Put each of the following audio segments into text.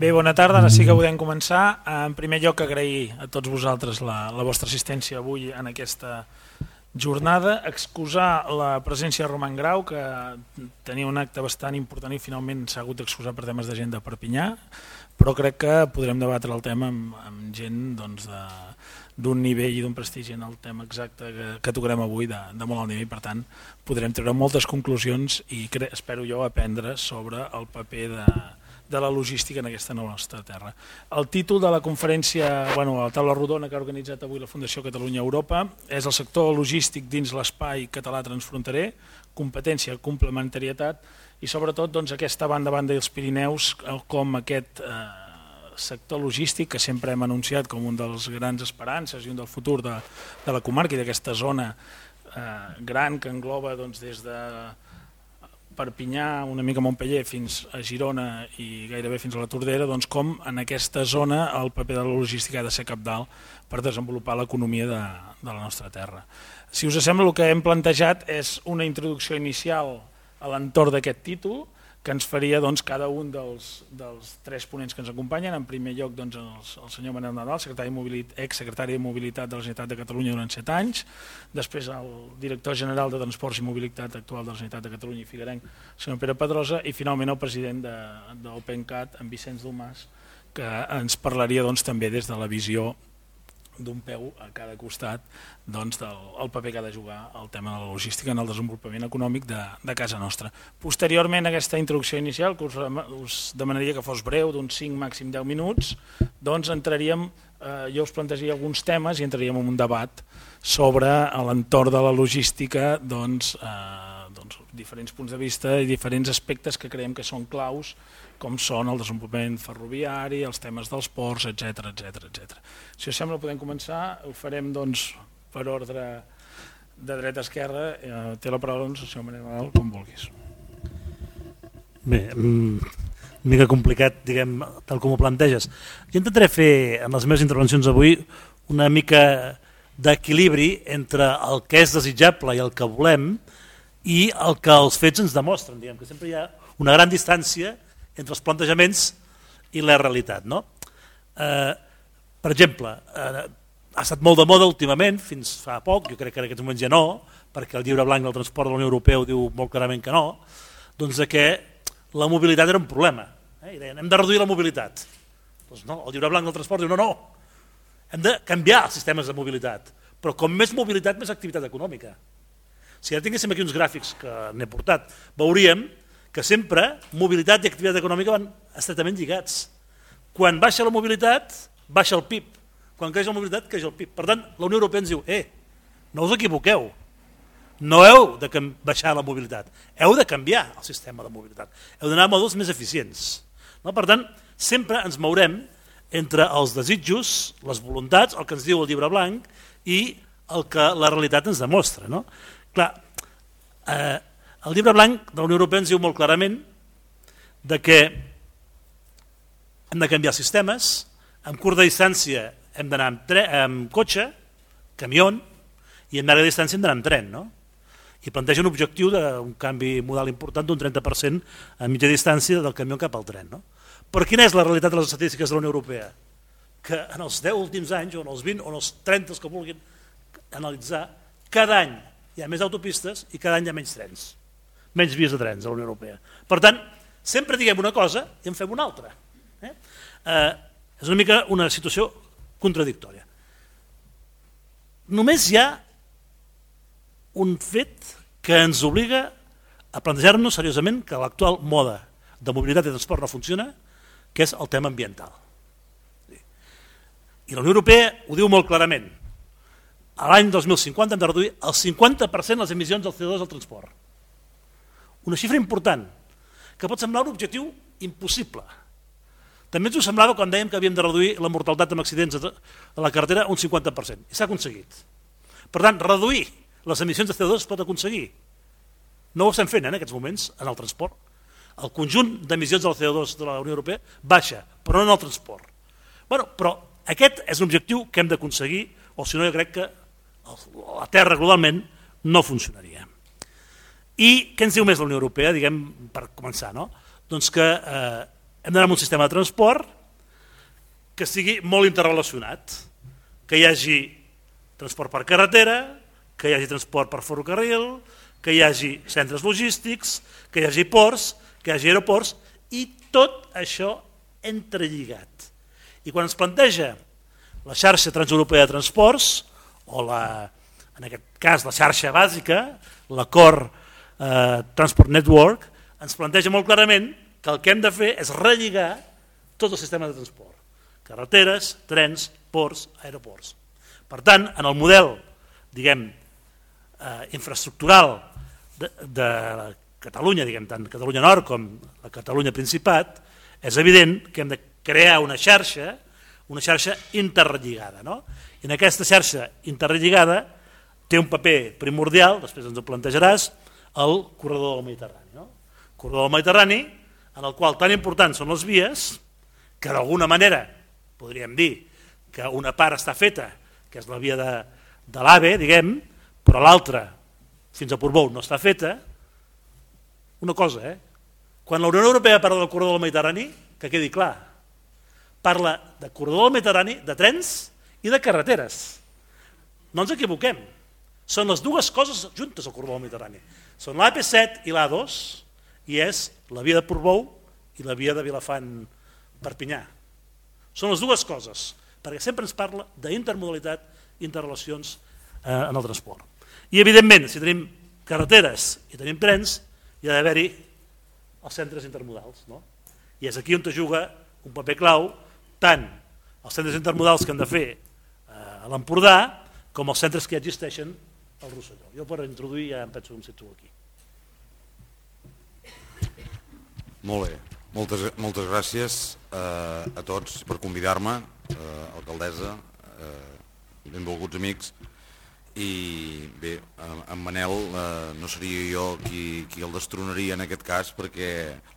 Bé, bona tarda, ara sí que podem començar. En primer lloc, agrair a tots vosaltres la, la vostra assistència avui en aquesta jornada, excusar la presència de Roman Grau, que tenia un acte bastant important i finalment s'ha hagut d'excusar per temes de gent de Perpinyà, però crec que podrem debatre el tema amb, amb gent doncs, de, d'un nivell i d'un prestigi en el tema exacte que, que tocarem avui de, de molt alt nivell, per tant podrem treure moltes conclusions i espero jo aprendre sobre el paper de, de la logística en aquesta nostra terra. El títol de la conferència, bueno, la taula rodona que ha organitzat avui la Fundació Catalunya-Europa és el sector logístic dins l'espai català transfronterer, competència, complementarietat i sobretot doncs, aquesta banda banda dels Pirineus com aquest eh, sector logístic que sempre hem anunciat com un dels grans esperances i un del futur de, de la comarca i d'aquesta zona eh, gran que engloba doncs, des de Perpinyà, una mica Montpellier, fins a Girona i gairebé fins a la Tordera, doncs com en aquesta zona el paper de la logística ha de ser capdalt per desenvolupar l'economia de, de la nostra terra. Si us sembla, el que hem plantejat és una introducció inicial a l'entorn d'aquest títol, que ens faria doncs, cada un dels, dels tres ponents que ens acompanyen. En primer lloc doncs, el, el senyor Manel Nadal, secretari de ex-secretari de Mobilitat de la Generalitat de Catalunya durant set anys, després el director general de Transports i Mobilitat actual de la Generalitat de Catalunya i Figuerenc, el senyor Pere Pedrosa, i finalment el president d'OpenCat, en Vicenç Domàs, que ens parlaria doncs, també des de la visió d'un peu a cada costat doncs, del el paper que ha de jugar el tema de la logística en el desenvolupament econòmic de, de casa nostra. Posteriorment a aquesta introducció inicial, que us, us demanaria que fos breu, d'uns 5, màxim 10 minuts, doncs entraríem, eh, jo us plantejaria alguns temes i entraríem en un debat sobre l'entorn de la logística, doncs, eh, doncs, diferents punts de vista i diferents aspectes que creiem que són claus com són el desenvolupament ferroviari, els temes dels ports, etc etc etc. Si us sembla podem començar, ho farem doncs, per ordre de dreta a esquerra, eh, té la paraula doncs, el senyor Nadal, com vulguis. Bé, mm, una mica complicat, diguem, tal com ho planteges. Jo intentaré fer en les meves intervencions avui una mica d'equilibri entre el que és desitjable i el que volem i el que els fets ens demostren, diguem, que sempre hi ha una gran distància entre els plantejaments i la realitat. No? Eh, per exemple, eh, ha estat molt de moda últimament, fins fa poc, jo crec que en aquests moments ja no, perquè el llibre blanc del transport de la Unió Europea diu molt clarament que no, doncs que la mobilitat era un problema. Eh? I deien, hem de reduir la mobilitat. Doncs no, el llibre blanc del transport diu, no, no, hem de canviar els sistemes de mobilitat, però com més mobilitat, més activitat econòmica. Si ara tinguéssim aquí uns gràfics que n'he portat, veuríem que sempre mobilitat i activitat econòmica van estretament lligats. Quan baixa la mobilitat, baixa el PIB. Quan creix la mobilitat, creix el PIB. Per tant, la Unió Europea ens diu, eh, no us equivoqueu, no heu de baixar la mobilitat, heu de canviar el sistema de mobilitat, heu d'anar a models més eficients. No? Per tant, sempre ens mourem entre els desitjos, les voluntats, el que ens diu el llibre blanc i el que la realitat ens demostra. No? Clar, eh, el llibre blanc de la Unió Europea ens diu molt clarament de que hem de canviar sistemes, en curta distància hem d'anar amb, amb cotxe, camió, i en llarga distància hem d'anar amb tren. No? I planteja un objectiu d'un canvi modal important d'un 30% a mitja distància del camió cap al tren. No? Però quina és la realitat de les estadístiques de la Unió Europea? Que en els 10 últims anys, o en els 20, o en els 30 que vulguin analitzar, cada any hi ha més autopistes i cada any hi ha menys trens menys vies de trens a la Unió Europea. Per tant, sempre diguem una cosa i en fem una altra. Eh? Eh, és una mica una situació contradictòria. Només hi ha un fet que ens obliga a plantejar-nos seriosament que l'actual moda de mobilitat i transport no funciona, que és el tema ambiental. I la Unió Europea ho diu molt clarament. L'any 2050 hem de reduir el 50% les emissions del CO2 al transport. Una xifra important, que pot semblar un objectiu impossible. També ens ho semblava quan dèiem que havíem de reduir la mortalitat amb accidents a la carretera un 50%, i s'ha aconseguit. Per tant, reduir les emissions de CO2 es pot aconseguir. No ho estem fent eh, en aquests moments en el transport. El conjunt d'emissions del CO2 de la Unió Europea baixa, però no en el transport. Bueno, però aquest és un objectiu que hem d'aconseguir, o si no jo crec que la Terra globalment no funcionaria. I què ens diu més la Unió Europea, diguem, per començar? No? Doncs que eh, hem d'anar amb un sistema de transport que sigui molt interrelacionat, que hi hagi transport per carretera, que hi hagi transport per ferrocarril, que hi hagi centres logístics, que hi hagi ports, que hi hagi aeroports, i tot això entrelligat. I quan es planteja la xarxa transeuropea de transports, o la, en aquest cas la xarxa bàsica, l'acord eh, Transport Network, ens planteja molt clarament que el que hem de fer és relligar tot el sistema de transport. Carreteres, trens, ports, aeroports. Per tant, en el model diguem, eh, infraestructural de, de Catalunya, diguem, tant Catalunya Nord com la Catalunya Principat, és evident que hem de crear una xarxa, una xarxa interrelligada. No? I en aquesta xarxa interrelligada té un paper primordial, després ens ho plantejaràs, el corredor del Mediterrani. No? Corredor del Mediterrani, en el qual tan importants són les vies, que d'alguna manera podríem dir que una part està feta, que és la via de, de l'AVE, diguem, però l'altra, fins a Portbou, no està feta, una cosa, eh? Quan la Unió Europea parla del corredor del Mediterrani, que quedi clar, parla de corredor del Mediterrani, de trens i de carreteres. No ens equivoquem. Són les dues coses juntes al corredor del Mediterrani. Són l'AP7 i l'A2 i és la via de Portbou i la via de Vilafant-Perpinyà. Són les dues coses, perquè sempre ens parla d'intermodalitat i interrelacions eh, en el transport. I evidentment, si tenim carreteres i tenim trens, hi ha d'haver-hi els centres intermodals. No? I és aquí on te juga un paper clau tant els centres intermodals que han de fer eh, a l'Empordà com els centres que ja existeixen al Rosselló. Jo per introduir ja em penso que em situo aquí. Molt bé, moltes, moltes gràcies eh, a tots per convidar-me, eh, alcaldessa, eh, benvolguts amics, i bé, en Manel eh, no seria jo qui, qui el destronaria en aquest cas perquè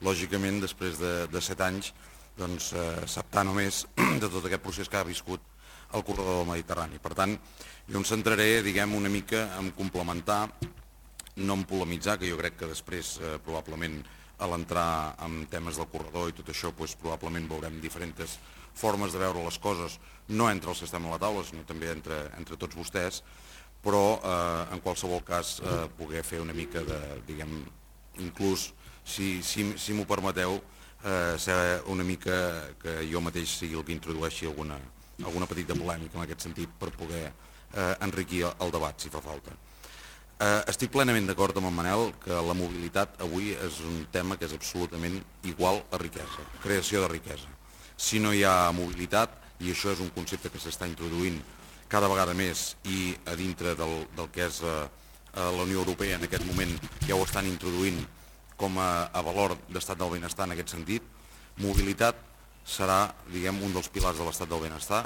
lògicament després de, de set anys doncs, eh, sap tant o més de tot aquest procés que ha viscut el corredor Mediterrani. Per tant, jo em centraré diguem una mica en complementar, no en polemitzar, que jo crec que després eh, probablement a l'entrar en temes del corredor i tot això doncs, probablement veurem diferents formes de veure les coses, no entre el sistema a la taula, sinó també entre, entre tots vostès, però eh, en qualsevol cas eh, poder fer una mica de, diguem, inclús, si, si, si m'ho permeteu, eh, ser una mica que jo mateix sigui el que introdueixi alguna, alguna petita polèmica en aquest sentit per poder eh, enriquir el debat, si fa falta. Eh, estic plenament d'acord amb en Manel que la mobilitat avui és un tema que és absolutament igual a riquesa, creació de riquesa. Si no hi ha mobilitat, i això és un concepte que s'està introduint cada vegada més i a dintre del, del que és eh, la Unió Europea en aquest moment ja ho estan introduint com a, a valor d'estat del benestar en aquest sentit, mobilitat serà diguem, un dels pilars de l'estat del benestar,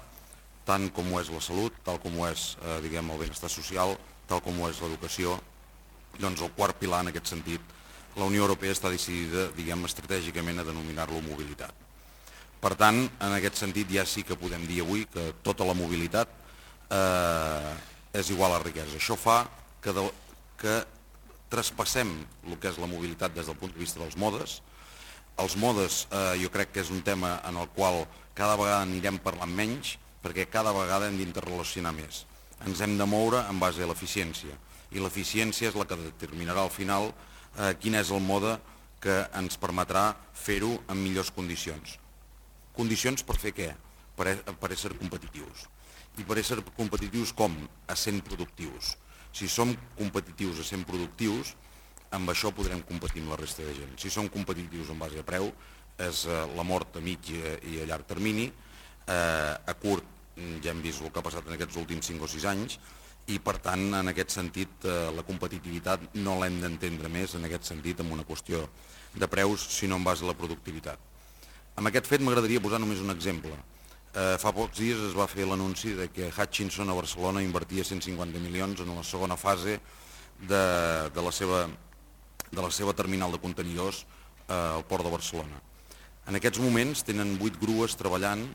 tant com ho és la salut, tal com ho és eh, diguem, el benestar social, tal com ho és l'educació, doncs el quart pilar en aquest sentit, la Unió Europea està decidida diguem, estratègicament a denominar-lo mobilitat. Per tant, en aquest sentit ja sí que podem dir avui que tota la mobilitat eh, és igual a riquesa. Això fa que, de, que traspassem el que és la mobilitat des del punt de vista dels modes. Els modes eh, jo crec que és un tema en el qual cada vegada anirem parlant menys perquè cada vegada hem d'interrelacionar més. Ens hem de moure en base a l'eficiència i l'eficiència és la que determinarà al final eh, quin és el mode que ens permetrà fer-ho en millors condicions. Condicions per fer què? Per, per ser competitius i per ser competitius com? A sent productius. Si som competitius a sent productius, amb això podrem competir amb la resta de gent. Si som competitius en base a preu, és eh, la mort a mig i a llarg termini. Eh, a curt ja hem vist el que ha passat en aquests últims 5 o 6 anys i per tant en aquest sentit eh, la competitivitat no l'hem d'entendre més en aquest sentit amb una qüestió de preus sinó en base a la productivitat. Amb aquest fet m'agradaria posar només un exemple. Eh, fa pocs dies es va fer l'anunci de que Hutchinson a Barcelona invertia 150 milions en la segona fase de, de, la, seva, de la seva terminal de contenidors eh, al port de Barcelona. En aquests moments tenen 8 grues treballant,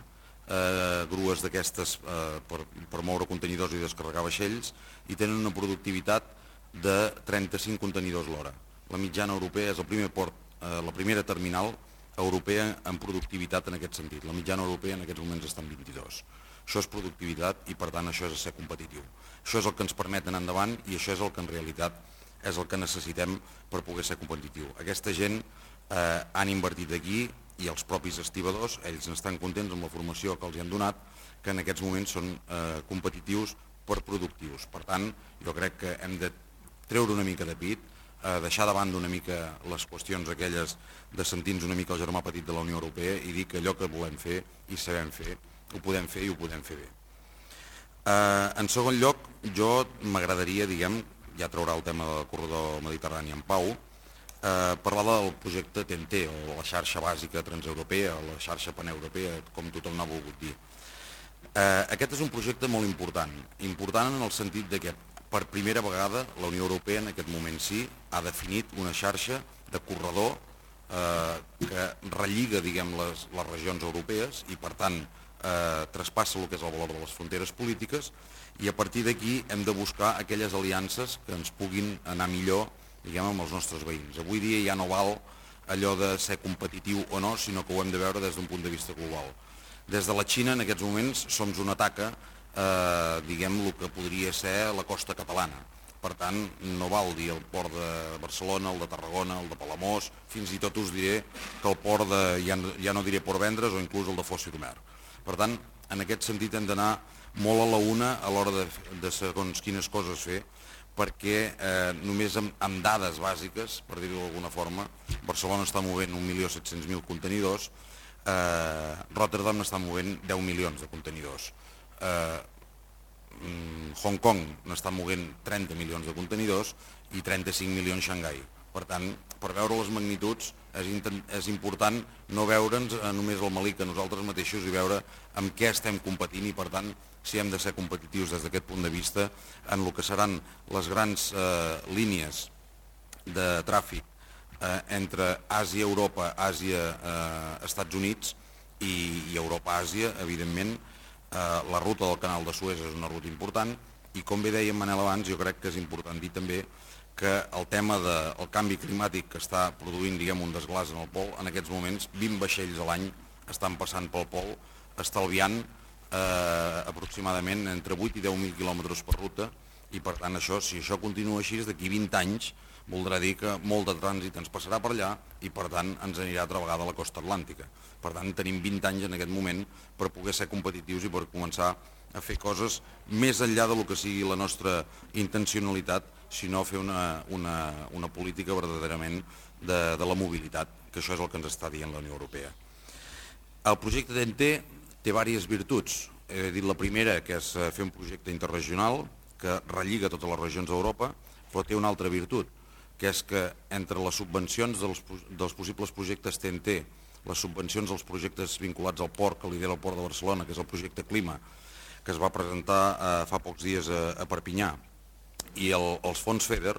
eh, grues d'aquestes eh, per, per moure contenidors i descarregar vaixells, i tenen una productivitat de 35 contenidors l'hora. La mitjana europea és el primer port, eh, la primera terminal europea en productivitat en aquest sentit. La mitjana europea en aquests moments està en 22. Això és productivitat i per tant això és ser competitiu. Això és el que ens permet anar endavant i això és el que en realitat és el que necessitem per poder ser competitiu. Aquesta gent eh, han invertit aquí i els propis estibadors, ells estan contents amb la formació que els han donat, que en aquests moments són eh, competitius per productius. Per tant, jo crec que hem de treure una mica de pit, eh, deixar de banda una mica les qüestions aquelles de sentir-nos una mica el germà petit de la Unió Europea i dir que allò que volem fer i sabem fer, ho podem fer i ho podem fer bé. Eh, en segon lloc, jo m'agradaria, diguem, ja traurà el tema del corredor mediterrani en pau, eh, parlar del projecte TNT, o la xarxa bàsica transeuropea, o la xarxa paneuropea, com tothom n'ha volgut dir. Eh, aquest és un projecte molt important, important en el sentit de que per primera vegada la Unió Europea en aquest moment sí ha definit una xarxa de corredor eh, que relliga diguem, les, les regions europees i per tant eh, traspassa el que és el valor de les fronteres polítiques i a partir d'aquí hem de buscar aquelles aliances que ens puguin anar millor diguem, amb els nostres veïns. Avui dia ja no val allò de ser competitiu o no, sinó que ho hem de veure des d'un punt de vista global. Des de la Xina, en aquests moments, som una taca, eh, diguem, el que podria ser la costa catalana. Per tant, no val dir el port de Barcelona, el de Tarragona, el de Palamós, fins i tot us diré que el port de, ja, ja no diré Port Vendres o inclús el de Fossi d'Homer. Per tant, en aquest sentit hem d'anar molt a la una a l'hora de, de segons quines coses fer, perquè eh, només amb, amb dades bàsiques, per dir-ho d'alguna forma, Barcelona està movent 1.700.000 contenidors, eh, Rotterdam està movent 10 milions de contenidors, eh, mm, Hong Kong n'està movent 30 milions de contenidors i 35 milions Xangai. Per tant, per veure les magnituds és, és important no veure'ns eh, només el malic a nosaltres mateixos i veure amb què estem competint i per tant si hem de ser competitius des d'aquest punt de vista en el que seran les grans eh, línies de tràfic eh, entre Àsia, Europa, Àsia, eh, Units i, i Europa-Àsia, evidentment, eh, la ruta del canal de Suez és una ruta important i com bé deia Manel abans, jo crec que és important dir també que el tema del canvi climàtic que està produint diguem, un desglàs en el pol, en aquests moments 20 vaixells a l'any estan passant pel pol, estalviant eh, aproximadament entre 8 i 10.000 quilòmetres per ruta i per tant això, si això continua així, d'aquí 20 anys voldrà dir que molt de trànsit ens passarà per allà i per tant ens anirà altra vegada a la costa atlàntica. Per tant tenim 20 anys en aquest moment per poder ser competitius i per començar a fer coses més enllà del que sigui la nostra intencionalitat, sinó fer una, una, una política verdaderament de, de la mobilitat, que això és el que ens està dient la Unió Europea. El projecte TNT té diverses virtuts. He dit la primera, que és eh, fer un projecte interregional que relliga totes les regions d'Europa, però té una altra virtut, que és que entre les subvencions dels, dels possibles projectes TNT, les subvencions dels projectes vinculats al port que lidera el port de Barcelona, que és el projecte Clima, que es va presentar eh, fa pocs dies a, a Perpinyà, i el, els fons FEDER,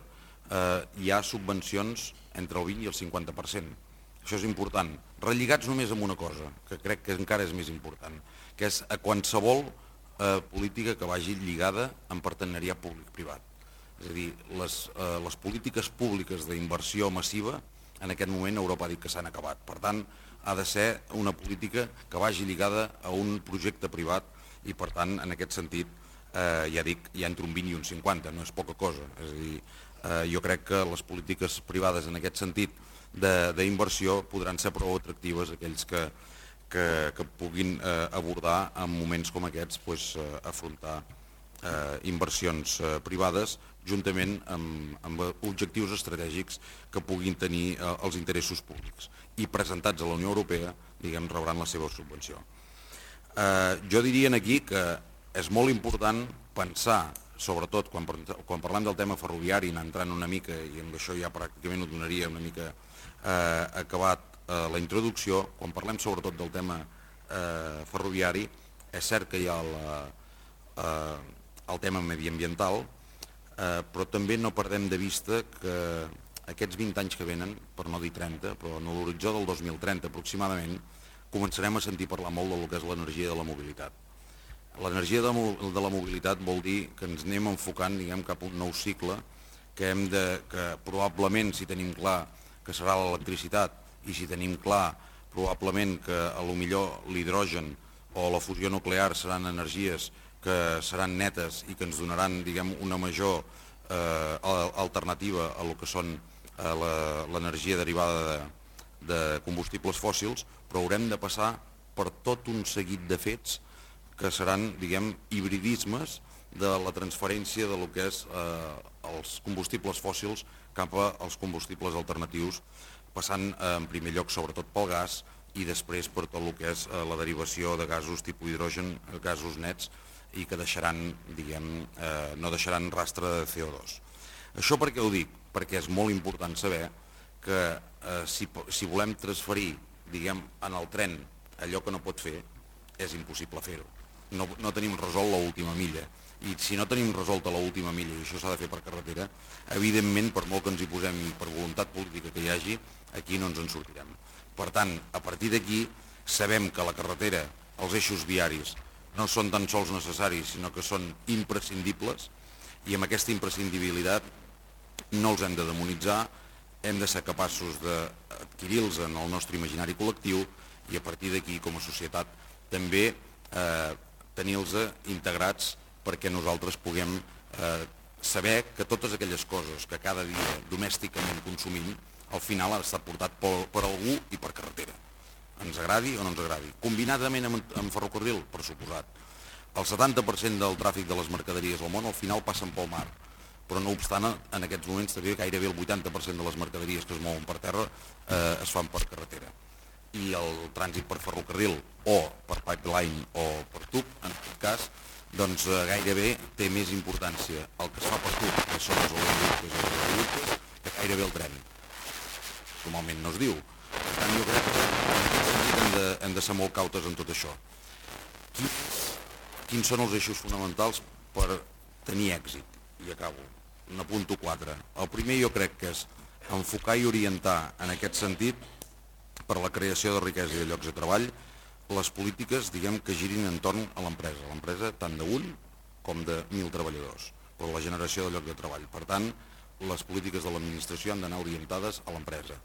eh, hi ha subvencions entre el 20 i el 50%. Això és important. Relligats només amb una cosa, que crec que encara és més important, que és a qualsevol eh, política que vagi lligada amb partenariat públic-privat. És a dir, les, eh, les polítiques públiques d'inversió massiva en aquest moment Europa ha dit que s'han acabat. Per tant, ha de ser una política que vagi lligada a un projecte privat i per tant, en aquest sentit, eh, ja dic, hi ha entre un 20 i un 50, no és poca cosa. És a dir, eh, jo crec que les polítiques privades en aquest sentit d'inversió podran ser prou atractives aquells que, que, que puguin eh, abordar en moments com aquests pues, eh, afrontar eh, inversions eh, privades juntament amb, amb objectius estratègics que puguin tenir eh, els interessos públics i presentats a la Unió Europea diguem, rebran la seva subvenció. Eh, jo diria aquí que és molt important pensar, sobretot quan, quan parlem del tema ferroviari, entrant una mica, i amb això ja pràcticament ho donaria una mica eh, acabat eh, la introducció, quan parlem sobretot del tema eh, ferroviari, és cert que hi ha la, eh, el tema mediambiental, eh, però també no perdem de vista que aquests 20 anys que venen, per no dir 30, però en l'horitzó del 2030 aproximadament, començarem a sentir parlar molt del que és l'energia de la mobilitat. L'energia de, de la mobilitat vol dir que ens anem enfocant diguem, cap a un nou cicle que, hem de, que probablement, si tenim clar que serà l'electricitat i si tenim clar probablement que a lo millor l'hidrogen o la fusió nuclear seran energies que seran netes i que ens donaran diguem, una major eh, alternativa a lo que són eh, l'energia derivada de, de combustibles fòssils, però haurem de passar per tot un seguit de fets que seran, diguem, hibridismes de la transferència de lo que és eh, els combustibles fòssils cap als combustibles alternatius, passant eh, en primer lloc sobretot pel gas i després per tot el que és eh, la derivació de gasos tipus hidrogen, gasos nets, i que deixaran, diguem, eh, no deixaran rastre de CO2. Això per què ho dic? Perquè és molt important saber que eh, si, si volem transferir, diguem, en el tren allò que no pot fer, és impossible fer-ho. No, no tenim resolt l'última milla i si no tenim resolta l'última milla i això s'ha de fer per carretera, evidentment, per molt que ens hi posem per voluntat política que hi hagi, aquí no ens en sortirem. Per tant, a partir d'aquí, sabem que la carretera, els eixos viaris, no són tan sols necessaris, sinó que són imprescindibles, i amb aquesta imprescindibilitat no els hem de demonitzar, hem de ser capaços d'adquirir-los en el nostre imaginari col·lectiu i a partir d'aquí, com a societat, també eh, tenir-los integrats perquè nosaltres puguem eh, saber que totes aquelles coses que cada dia domèsticament consumim al final han estat portat per, per algú i per carretera. Ens agradi o no ens agradi. Combinadament amb, amb ferrocarril, per suposat. El 70% del tràfic de les mercaderies al món al final passen pel mar, però no obstant en aquests moments gairebé el 80% de les mercaderies que es mouen per terra eh, es fan per carretera i el trànsit per ferrocarril o per pipeline o per tub, en aquest cas, doncs eh, gairebé té més importància el que es fa per tub, que són els oleoductes i els oleoductes, que gairebé el tren. Normalment no es diu. Per tant, jo crec que hem de, hem de ser molt cautes en tot això. Quins, quins són els eixos fonamentals per tenir èxit? I acabo. N'apunto quatre. El primer jo crec que és enfocar i orientar en aquest sentit per a la creació de riquesa i de llocs de treball les polítiques diguem que girin entorn a l'empresa, l'empresa tant d'un com de mil treballadors, per la generació de llocs de treball. Per tant, les polítiques de l'administració han d'anar orientades a l'empresa.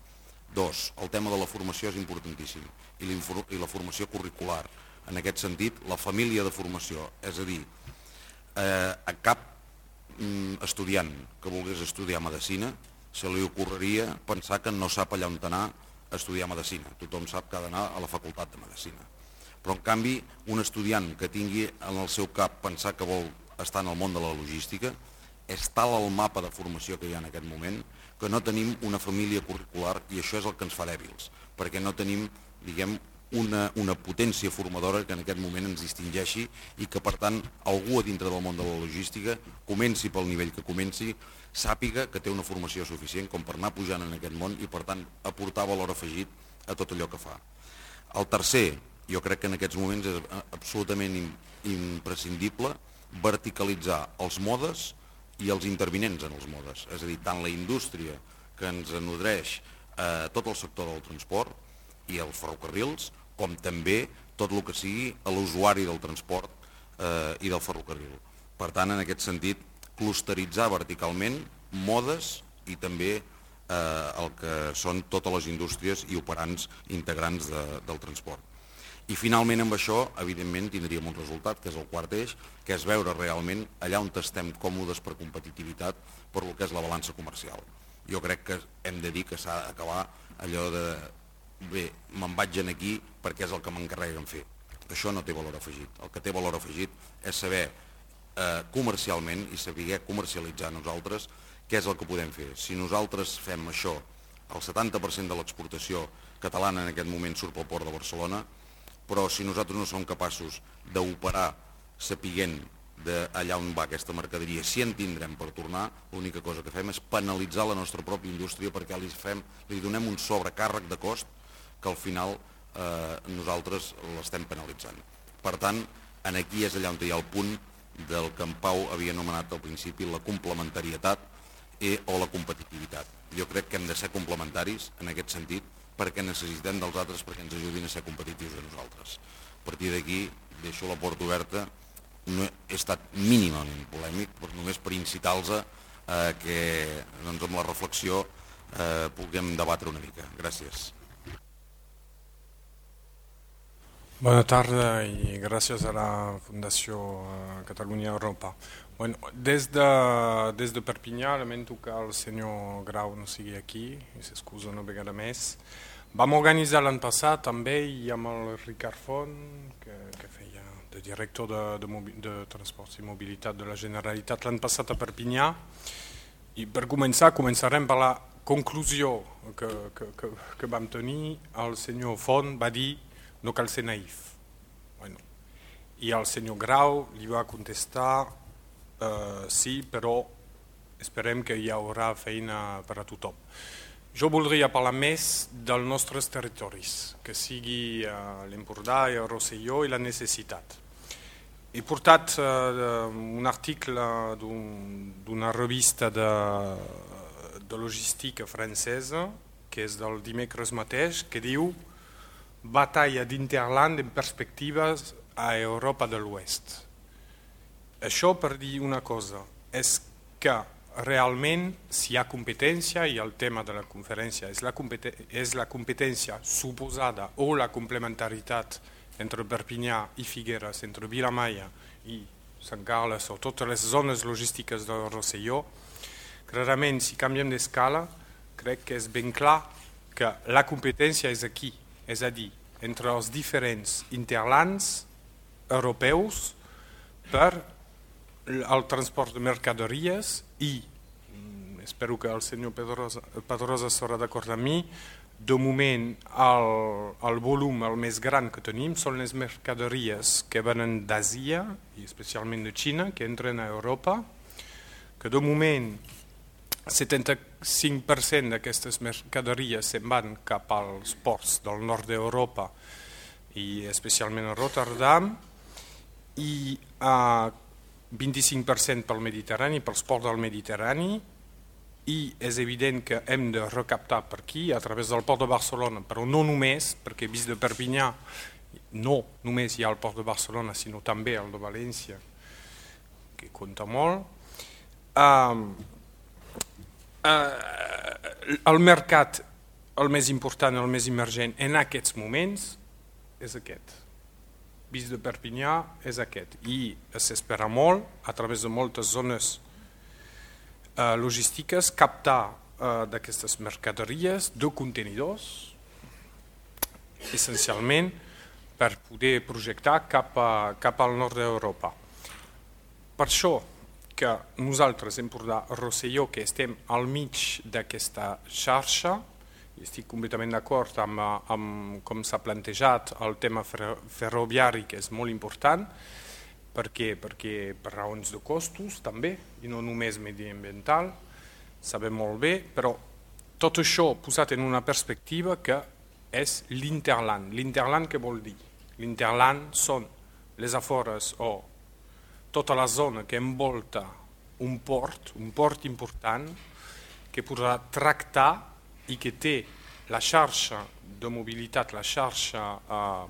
Dos, el tema de la formació és importantíssim i, i la formació curricular. En aquest sentit, la família de formació, és a dir, eh, a cap mm, estudiant que volgués estudiar Medicina se li ocorreria pensar que no sap allà on anar a estudiar Medicina. Tothom sap que ha d'anar a la facultat de Medicina. Però, en canvi, un estudiant que tingui en el seu cap pensar que vol estar en el món de la logística, és tal el mapa de formació que hi ha en aquest moment que no tenim una família curricular i això és el que ens fa dèbils, perquè no tenim, diguem, una, una potència formadora que en aquest moment ens distingeixi i que per tant algú a dintre del món de la logística comenci pel nivell que comenci sàpiga que té una formació suficient com per anar pujant en aquest món i per tant aportar valor afegit a tot allò que fa. El tercer, jo crec que en aquests moments és absolutament imprescindible verticalitzar els modes i els intervinents en els modes, és a dir, tant la indústria que ens nodreix eh, tot el sector del transport i els ferrocarrils, com també tot el que sigui a l'usuari del transport eh, i del ferrocarril. Per tant, en aquest sentit, clusteritzar verticalment modes i també eh, el que són totes les indústries i operants integrants de, del transport. I finalment amb això, evidentment, tindríem un resultat, que és el quart eix, que és veure realment allà on estem còmodes per competitivitat per lo que és la balança comercial. Jo crec que hem de dir que s'ha d'acabar allò de bé, me'n vaig en aquí perquè és el que m'encarreguen fer. Això no té valor afegit. El que té valor afegit és saber eh, comercialment i saber comercialitzar nosaltres què és el que podem fer. Si nosaltres fem això, el 70% de l'exportació catalana en aquest moment surt pel port de Barcelona, però si nosaltres no som capaços d'operar sapiguent d'allà on va aquesta mercaderia, si en tindrem per tornar, l'única cosa que fem és penalitzar la nostra pròpia indústria perquè li, fem, li donem un sobrecàrrec de cost que al final eh, nosaltres l'estem penalitzant. Per tant, en aquí és allà on hi ha el punt del que en Pau havia anomenat al principi la complementarietat i, o la competitivitat. Jo crec que hem de ser complementaris en aquest sentit perquè necessitem dels altres perquè ens ajudin a ser competitius a nosaltres. A partir d'aquí deixo la porta oberta, no he estat mínimament polèmic, però només per incitar-los eh, que doncs, amb la reflexió eh, puguem debatre una mica. Gràcies. Bona tarda i gràcies a la Fundació eh, Catalunya Europa. Bueno, des, de, des de Perpinyà lamento que el senyor Grau no sigui aquí, i s'excusa una vegada més. Vam organitzar l'any passat també i amb el Ricard Font, que, que feia de director de, de, de Transports i Mobilitat de la Generalitat l'any passat a Perpinyà. I per començar, començarem per la conclusió que, que, que, que vam tenir. El senyor Font va dir no cal ser naïf. Bueno. I el senyor Grau li va contestar eh, sí, però esperem que hi haurà feina per a tothom. Jo voldria parlar més dels nostres territoris, que sigui eh, l'Empordà i el Rosselló i la necessitat. He portat eh, un article d'una un, revista de, de logística francesa, que és del dimecres mateix, que diu batalla d'Interland en perspectives a Europa de l'Oest. Això per dir una cosa, és que realment si hi ha competència, i el tema de la conferència és la, és la competència suposada o la complementaritat entre Perpinyà i Figueres, entre Vilamaia i Sant Carles o totes les zones logístiques del Rosselló, clarament si canviem d'escala crec que és ben clar que la competència és aquí, és a dir, entre els diferents interlands europeus per el transport de mercaderies i, mm, espero que el senyor Pedrosa, Pedrosa serà d'acord amb mi, de moment el, el volum el més gran que tenim són les mercaderies que venen d'Àsia i especialment de Xina que entren a Europa que de moment 75% d'aquestes mercaderies se'n van cap als ports del nord d'Europa i especialment a Rotterdam i eh, 25% pel Mediterrani, pels ports del Mediterrani i és evident que hem de recaptar per aquí a través del port de Barcelona, però no només, perquè vist de Perpinyà no només hi ha el port de Barcelona, sinó també el de València, que compta molt. Um, eh, el mercat el més important, el més emergent en aquests moments és aquest. Vist de Perpinyà és aquest i s'espera molt a través de moltes zones eh, logístiques captar eh, d'aquestes mercaderies de contenidors essencialment per poder projectar cap, a, cap al nord d'Europa. Per això que nosaltres, Empordà Rosselló, que estem al mig d'aquesta xarxa, i estic completament d'acord amb, amb com s'ha plantejat el tema ferroviari, que és molt important, perquè, perquè per raons de costos també, i no només mediambiental, sabem molt bé, però tot això posat en una perspectiva que és l'interland. L'interland què vol dir? L'interland són les afores o tota la zona que envolta un port, un port important, que podrà tractar i que té la xarxa de mobilitat, la xarxa eh,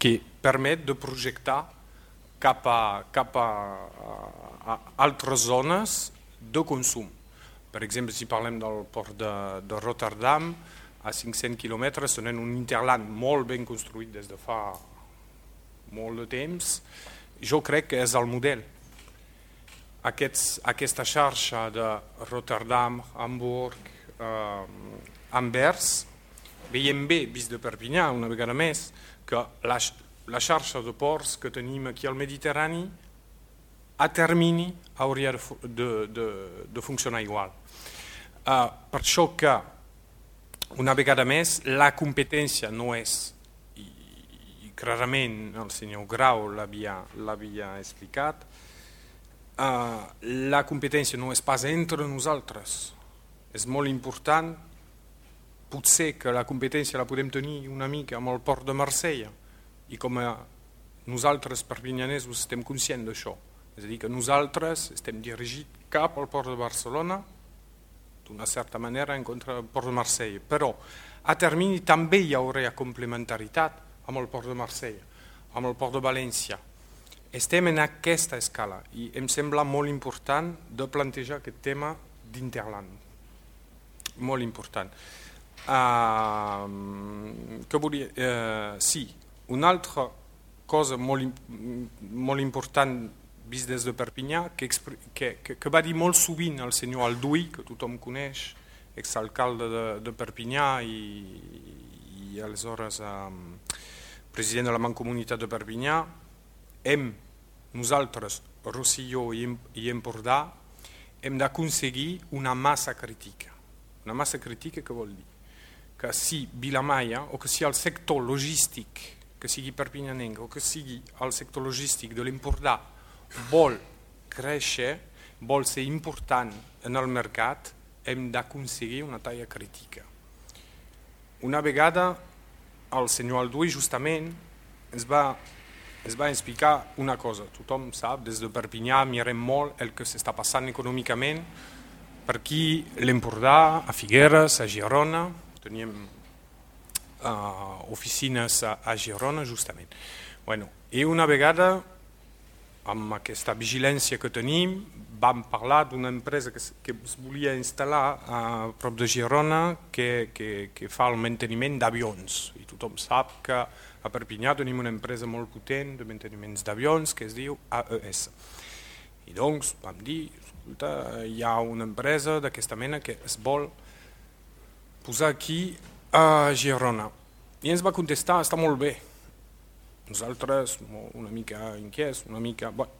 que permet de projectar cap a, cap a, a altres zones de consum. Per exemple, si parlem del port de, de Rotterdam, a 500 quilòmetres tenen un interland molt ben construït des de fa molt de temps, jo crec que és el model. Aquests, aquesta xarxa de Rotterdam, Hamburg, eh, Anvers, veiem bé, vist de Perpinyà una vegada més, que la, la xarxa de ports que tenim aquí al Mediterrani a termini hauria de, de, de, de funcionar igual. Uh, per això que, una vegada més, la competència no és clarament el senyor Grau l'havia explicat, uh, la competència no és pas entre nosaltres, és molt important, potser que la competència la podem tenir una mica amb el port de Marsella, i com a nosaltres perpinyanesos estem conscients d'això, és a dir, que nosaltres estem dirigits cap al port de Barcelona, d'una certa manera en contra del port de Marsella, però a termini també hi haurà complementaritat amb el port de Marsella, amb el port de València. Estem en aquesta escala i em sembla molt important de plantejar aquest tema d'Interland. Molt important. Uh, que volia, uh, sí, un altre cosa molt, molt important vist des de Perpinyà, que, que, que, que va dir molt sovint el senyor Alduí, que tothom coneix, exalcalde de, de Perpinyà i, i aleshores eh, president de la Mancomunitat de Perpinyà, hem, nosaltres, Rosselló i, Empordà, hem d'aconseguir una massa crítica. Una massa crítica que vol dir? Que si Vilamaia o que si el sector logístic, que sigui perpinyanenc o que sigui el sector logístic de l'Empordà vol créixer, vol ser important en el mercat, hem d'aconseguir una talla crítica. Una vegada el senyor Alduí justament ens va, ens va explicar una cosa. Tothom sap, des de Perpinyà mirem molt el que s'està passant econòmicament per aquí l'Empordà, a Figueres, a Girona, teníem uh, oficines a, a Girona justament. Bueno, I una vegada amb aquesta vigilància que tenim, vam parlar d'una empresa que, que es volia instal·lar a prop de Girona que, que, que fa el manteniment d'avions. I tothom sap que a Perpinyà tenim una empresa molt potent de manteniments d'avions que es diu AES. I doncs vam dir, escolta, hi ha una empresa d'aquesta mena que es vol posar aquí a Girona. I ens va contestar, està molt bé, nosaltres una mica inquiets, una mica... Bon.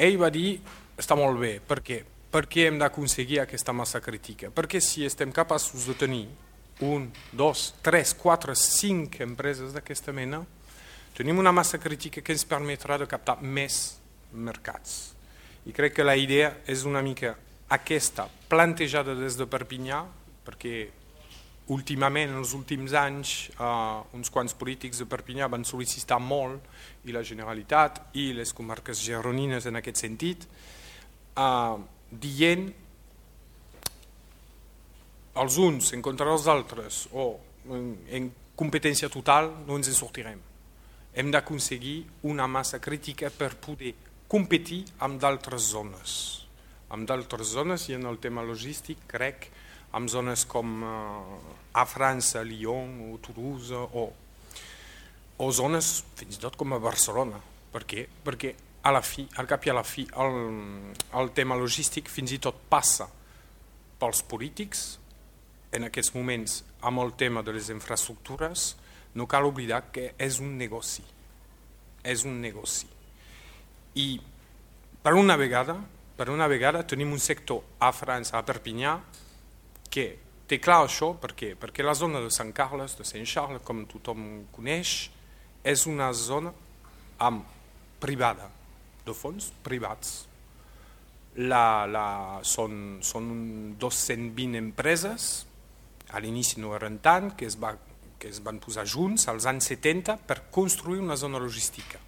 Ell va dir, està molt bé, per què? Perquè hem d'aconseguir aquesta massa crítica. Perquè si estem capaços de tenir un, dos, tres, quatre, cinc empreses d'aquesta mena, tenim una massa crítica que ens permetrà de captar més mercats. I crec que la idea és una mica aquesta, plantejada des de Perpinyà, perquè últimament, en els últims anys, eh, uns quants polítics de Perpinyà van sol·licitar molt, i la Generalitat i les comarques geronines en aquest sentit, eh, dient els uns en contra dels altres o en, en competència total no ens en sortirem. Hem d'aconseguir una massa crítica per poder competir amb d'altres zones. Amb d'altres zones i en el tema logístic crec amb zones com eh, a França, Lyon o Toulouse o, o zones fins i tot com a Barcelona. Per què? Perquè a la fi, al cap i a la fi el, el tema logístic fins i tot passa pels polítics. En aquests moments amb el tema de les infraestructures no cal oblidar que és un negoci. És un negoci. I per una vegada per una vegada tenim un sector a França, a Perpinyà que té clar això, per què? Perquè la zona de Sant Carles, de Sant Charles, com tothom coneix, és una zona amb privada, de fons privats. La, la, són, són 220 empreses, a l'inici no eren tant, que es, va, que es van posar junts als anys 70 per construir una zona logística.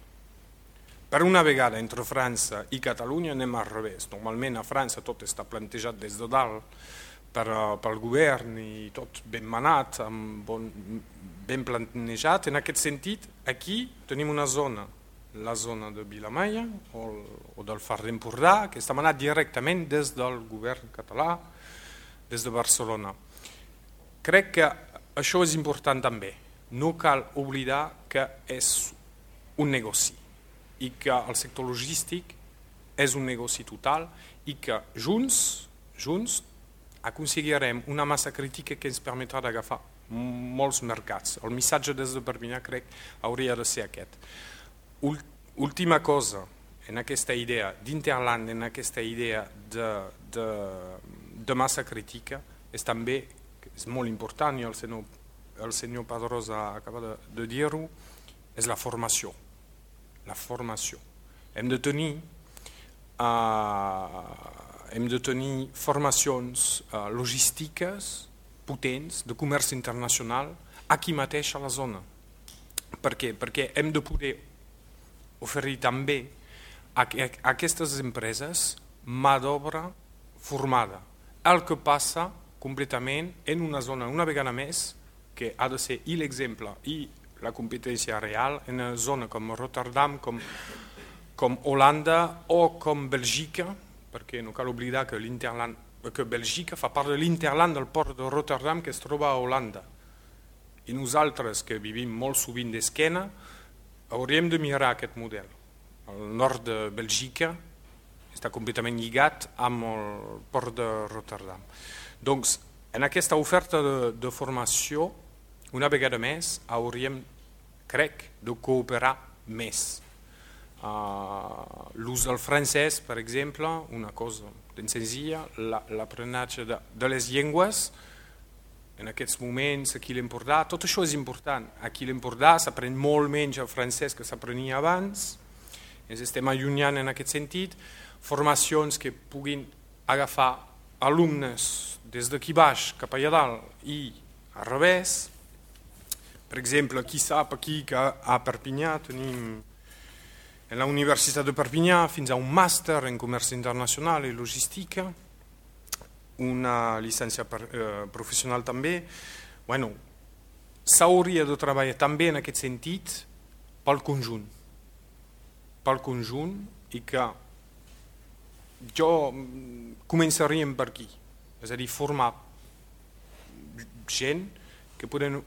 Per una vegada entre França i Catalunya anem al revés. Normalment a França tot està plantejat des de dalt, per, pel govern i tot ben manat, amb bon, ben planejat. En aquest sentit, aquí tenim una zona, la zona de Vilamaia o, o del Far d'Empordà, que està manat directament des del govern català, des de Barcelona. Crec que això és important també. No cal oblidar que és un negoci i que el sector logístic és un negoci total i que junts, junts aconseguirem una massa crítica que ens permetrà d'agafar molts mercats. El missatge des de Perpinyà crec hauria de ser aquest. Última cosa en aquesta idea d'Interland, en aquesta idea de, de, de massa crítica, és també, és molt important, i el senyor, el senyor Padrosa acaba de, de dir-ho, és la formació. La formació. Hem de tenir uh, hem de tenir formacions eh, logístiques potents de comerç internacional aquí mateix a la zona. Per què? Perquè hem de poder oferir també a, aquestes empreses mà d'obra formada. El que passa completament en una zona, una vegada més, que ha de ser i l'exemple i la competència real en una zona com Rotterdam, com, com Holanda o com Bèlgica, perquè no cal oblidar que, que Bèlgica fa part de l'interland del port de Rotterdam que es troba a Holanda. I nosaltres, que vivim molt sovint d'esquena, hauríem de mirar aquest model. El nord de Bèlgica està completament lligat amb el port de Rotterdam. Doncs, en aquesta oferta de, de formació, una vegada més, hauríem, crec, de cooperar més. Uh, L'ús del francès, per exemple, una cosa ben senzilla, l'aprenentatge de, de les llengües, en aquests moments aquí l'Empordà, tot això és important. Aquí l'Empordà s'aprèn molt menys el francès que s'aprenia abans, ens estem allunyant en aquest sentit, formacions que puguin agafar alumnes des d'aquí baix cap allà dalt i al revés. Per exemple, qui sap aquí que a Perpinyà tenim en la Universitat de Perpinyà fins a un màster en comerç internacional i logística, una llicència per, eh, professional també. Bueno, s'hauria de treballar també en aquest sentit pel conjunt. Pel conjunt i que jo començaríem per aquí, és a dir, formar gent que, poden,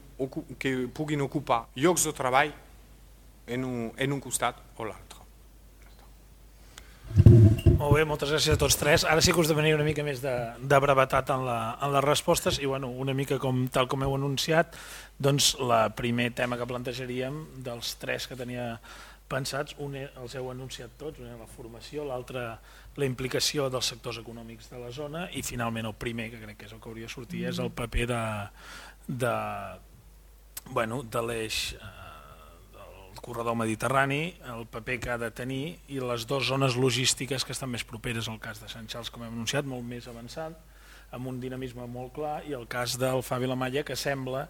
que puguin ocupar llocs de treball en un, en un costat o l'altre. Molt bé, moltes gràcies a tots tres. Ara sí que us demanaria una mica més de, de brevetat en, la, en les respostes i bueno, una mica com tal com heu anunciat, doncs la primer tema que plantejaríem dels tres que tenia pensats, un els heu anunciat tots, un la formació, l'altre la implicació dels sectors econòmics de la zona i finalment el primer, que crec que és el que hauria de sortir, és el paper de, de, bueno, de l'eix eh, corredor mediterrani, el paper que ha de tenir i les dues zones logístiques que estan més properes al cas de Sant Charles, com hem anunciat, molt més avançat, amb un dinamisme molt clar, i el cas del Fabi Lamalla, que sembla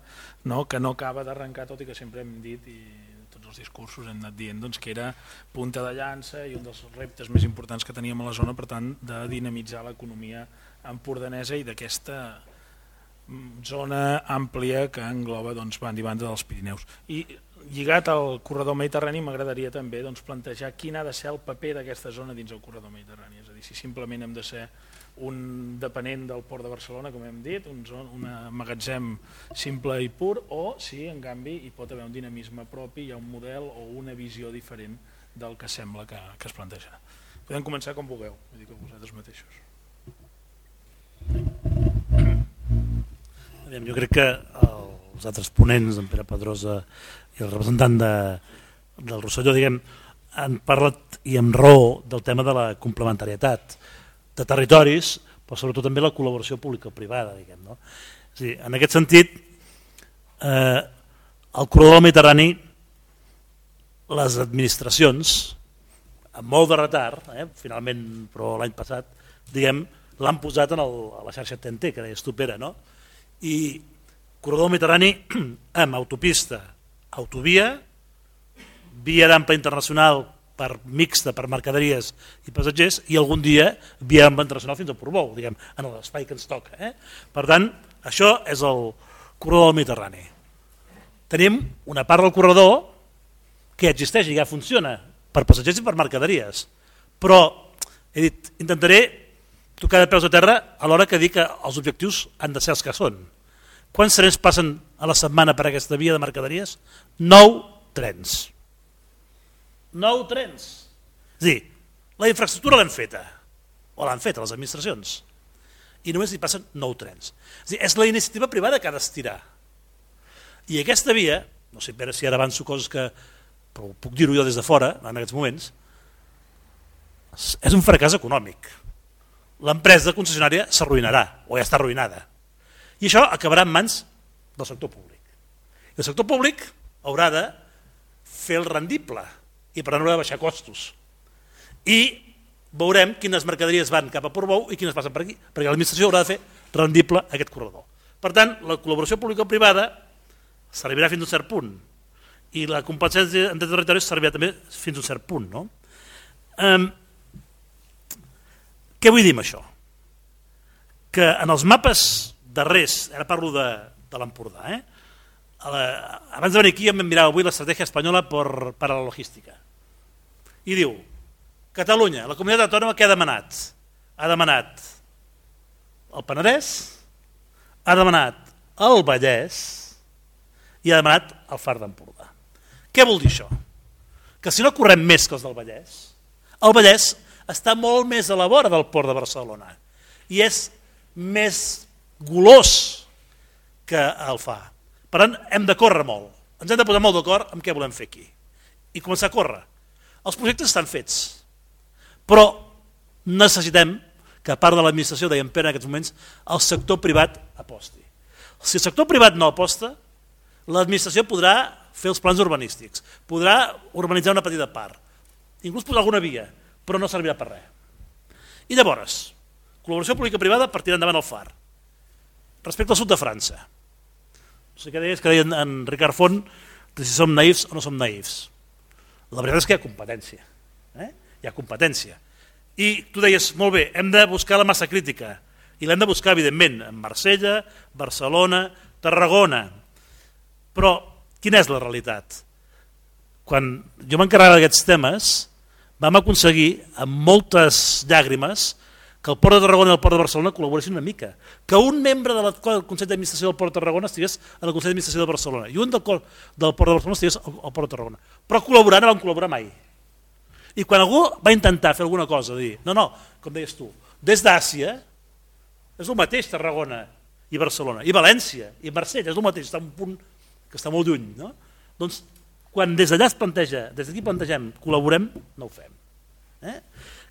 no, que no acaba d'arrencar, tot i que sempre hem dit, i tots els discursos hem anat dient, doncs, que era punta de llança i un dels reptes més importants que teníem a la zona, per tant, de dinamitzar l'economia empordanesa i d'aquesta mm, zona àmplia que engloba doncs, banda i banda dels Pirineus. I lligat al corredor mediterrani m'agradaria també doncs, plantejar quin ha de ser el paper d'aquesta zona dins el corredor mediterrani, és a dir, si simplement hem de ser un depenent del port de Barcelona, com hem dit, un, zon, un magatzem simple i pur, o si en canvi hi pot haver un dinamisme propi, hi ha un model o una visió diferent del que sembla que, que es planteja. Podem començar com vulgueu, vull dir que vosaltres mateixos. Jo crec que els altres ponents, en Pere Pedrosa i el representant de, del Rosselló diguem, han parlat i amb raó del tema de la complementarietat de territoris, però sobretot també la col·laboració pública-privada. Diguem, no? Dir, en aquest sentit, eh, el corredor del Mediterrani, les administracions, amb molt de retard, eh, finalment, però l'any passat, diguem, l'han posat en el, a la xarxa TNT, que deies tu, Pere, no? i corredor mediterrani amb autopista, autovia, via d'ample internacional per mixta per mercaderies i passatgers i algun dia via d'ample internacional fins a Portbou, diguem, en l'espai que ens toca. Eh? Per tant, això és el corredor del Mediterrani. Tenim una part del corredor que existeix i ja funciona per passatgers i per mercaderies, però he dit, intentaré tocar de peus a terra a l'hora que dic que els objectius han de ser els que són. Quants trens passen a la setmana per aquesta via de mercaderies? 9 trens. 9 trens. És dir, la infraestructura l'hem feta, o l'han fet les administracions, i només hi passen 9 trens. És, dir, és la iniciativa privada que ha d'estirar. I aquesta via, no sé si ara avanço coses que, però puc dir-ho jo des de fora, en aquests moments, és un fracàs econòmic. L'empresa concessionària s'arruïnarà, o ja està arruïnada i això acabarà en mans del sector públic. I el sector públic haurà de fer el rendible i per tant haurà de baixar costos. I veurem quines mercaderies van cap a Portbou i quines passen per aquí, perquè l'administració haurà de fer rendible aquest corredor. Per tant, la col·laboració pública-privada servirà fins a un cert punt i la competència entre territoris servirà també fins a un cert punt. No? Um, què vull dir amb això? Que en els mapes darrers, ara parlo de, de l'Empordà, eh? La, abans de venir aquí hem mirat avui l'estratègia espanyola per, per a la logística. I diu, Catalunya, la comunitat autònoma què ha demanat? Ha demanat el Penedès, ha demanat el Vallès i ha demanat el Far d'Empordà. Què vol dir això? que si no correm més que els del Vallès, el Vallès està molt més a la vora del port de Barcelona i és més golós que el fa. Per tant, hem de córrer molt. Ens hem de posar molt d'acord amb què volem fer aquí. I començar a córrer. Els projectes estan fets, però necessitem que a part de l'administració, dèiem Pere en aquests moments, el sector privat aposti. Si el sector privat no aposta, l'administració podrà fer els plans urbanístics, podrà urbanitzar una petita part, inclús posar alguna via, però no servirà per res. I llavors, col·laboració pública-privada per tirar endavant el FAR. Respecte al sud de França, no sé què deies, que deia en Ricard Font, de si som naïfs o no som naïfs. La veritat és que hi ha competència. Eh? Hi ha competència. I tu deies, molt bé, hem de buscar la massa crítica, i l'hem de buscar, evidentment, en Marsella, Barcelona, Tarragona. Però quina és la realitat? Quan jo m'encarregava d'aquests temes, vam aconseguir, amb moltes llàgrimes, que el Port de Tarragona i el Port de Barcelona col·laboressin una mica. Que un membre del Consell d'Administració del Port de Tarragona estigués en el Consell d'Administració de Barcelona i un del, del Port de Barcelona estigués al Port de Tarragona. Però col·laborar no van col·laborar mai. I quan algú va intentar fer alguna cosa, dir, no, no, com deies tu, des d'Àsia és el mateix Tarragona i Barcelona, i València, i Marsella, és el mateix, està un punt que està molt lluny. No? Doncs quan des d'allà es planteja, des d'aquí plantegem, col·laborem, no ho fem. Eh?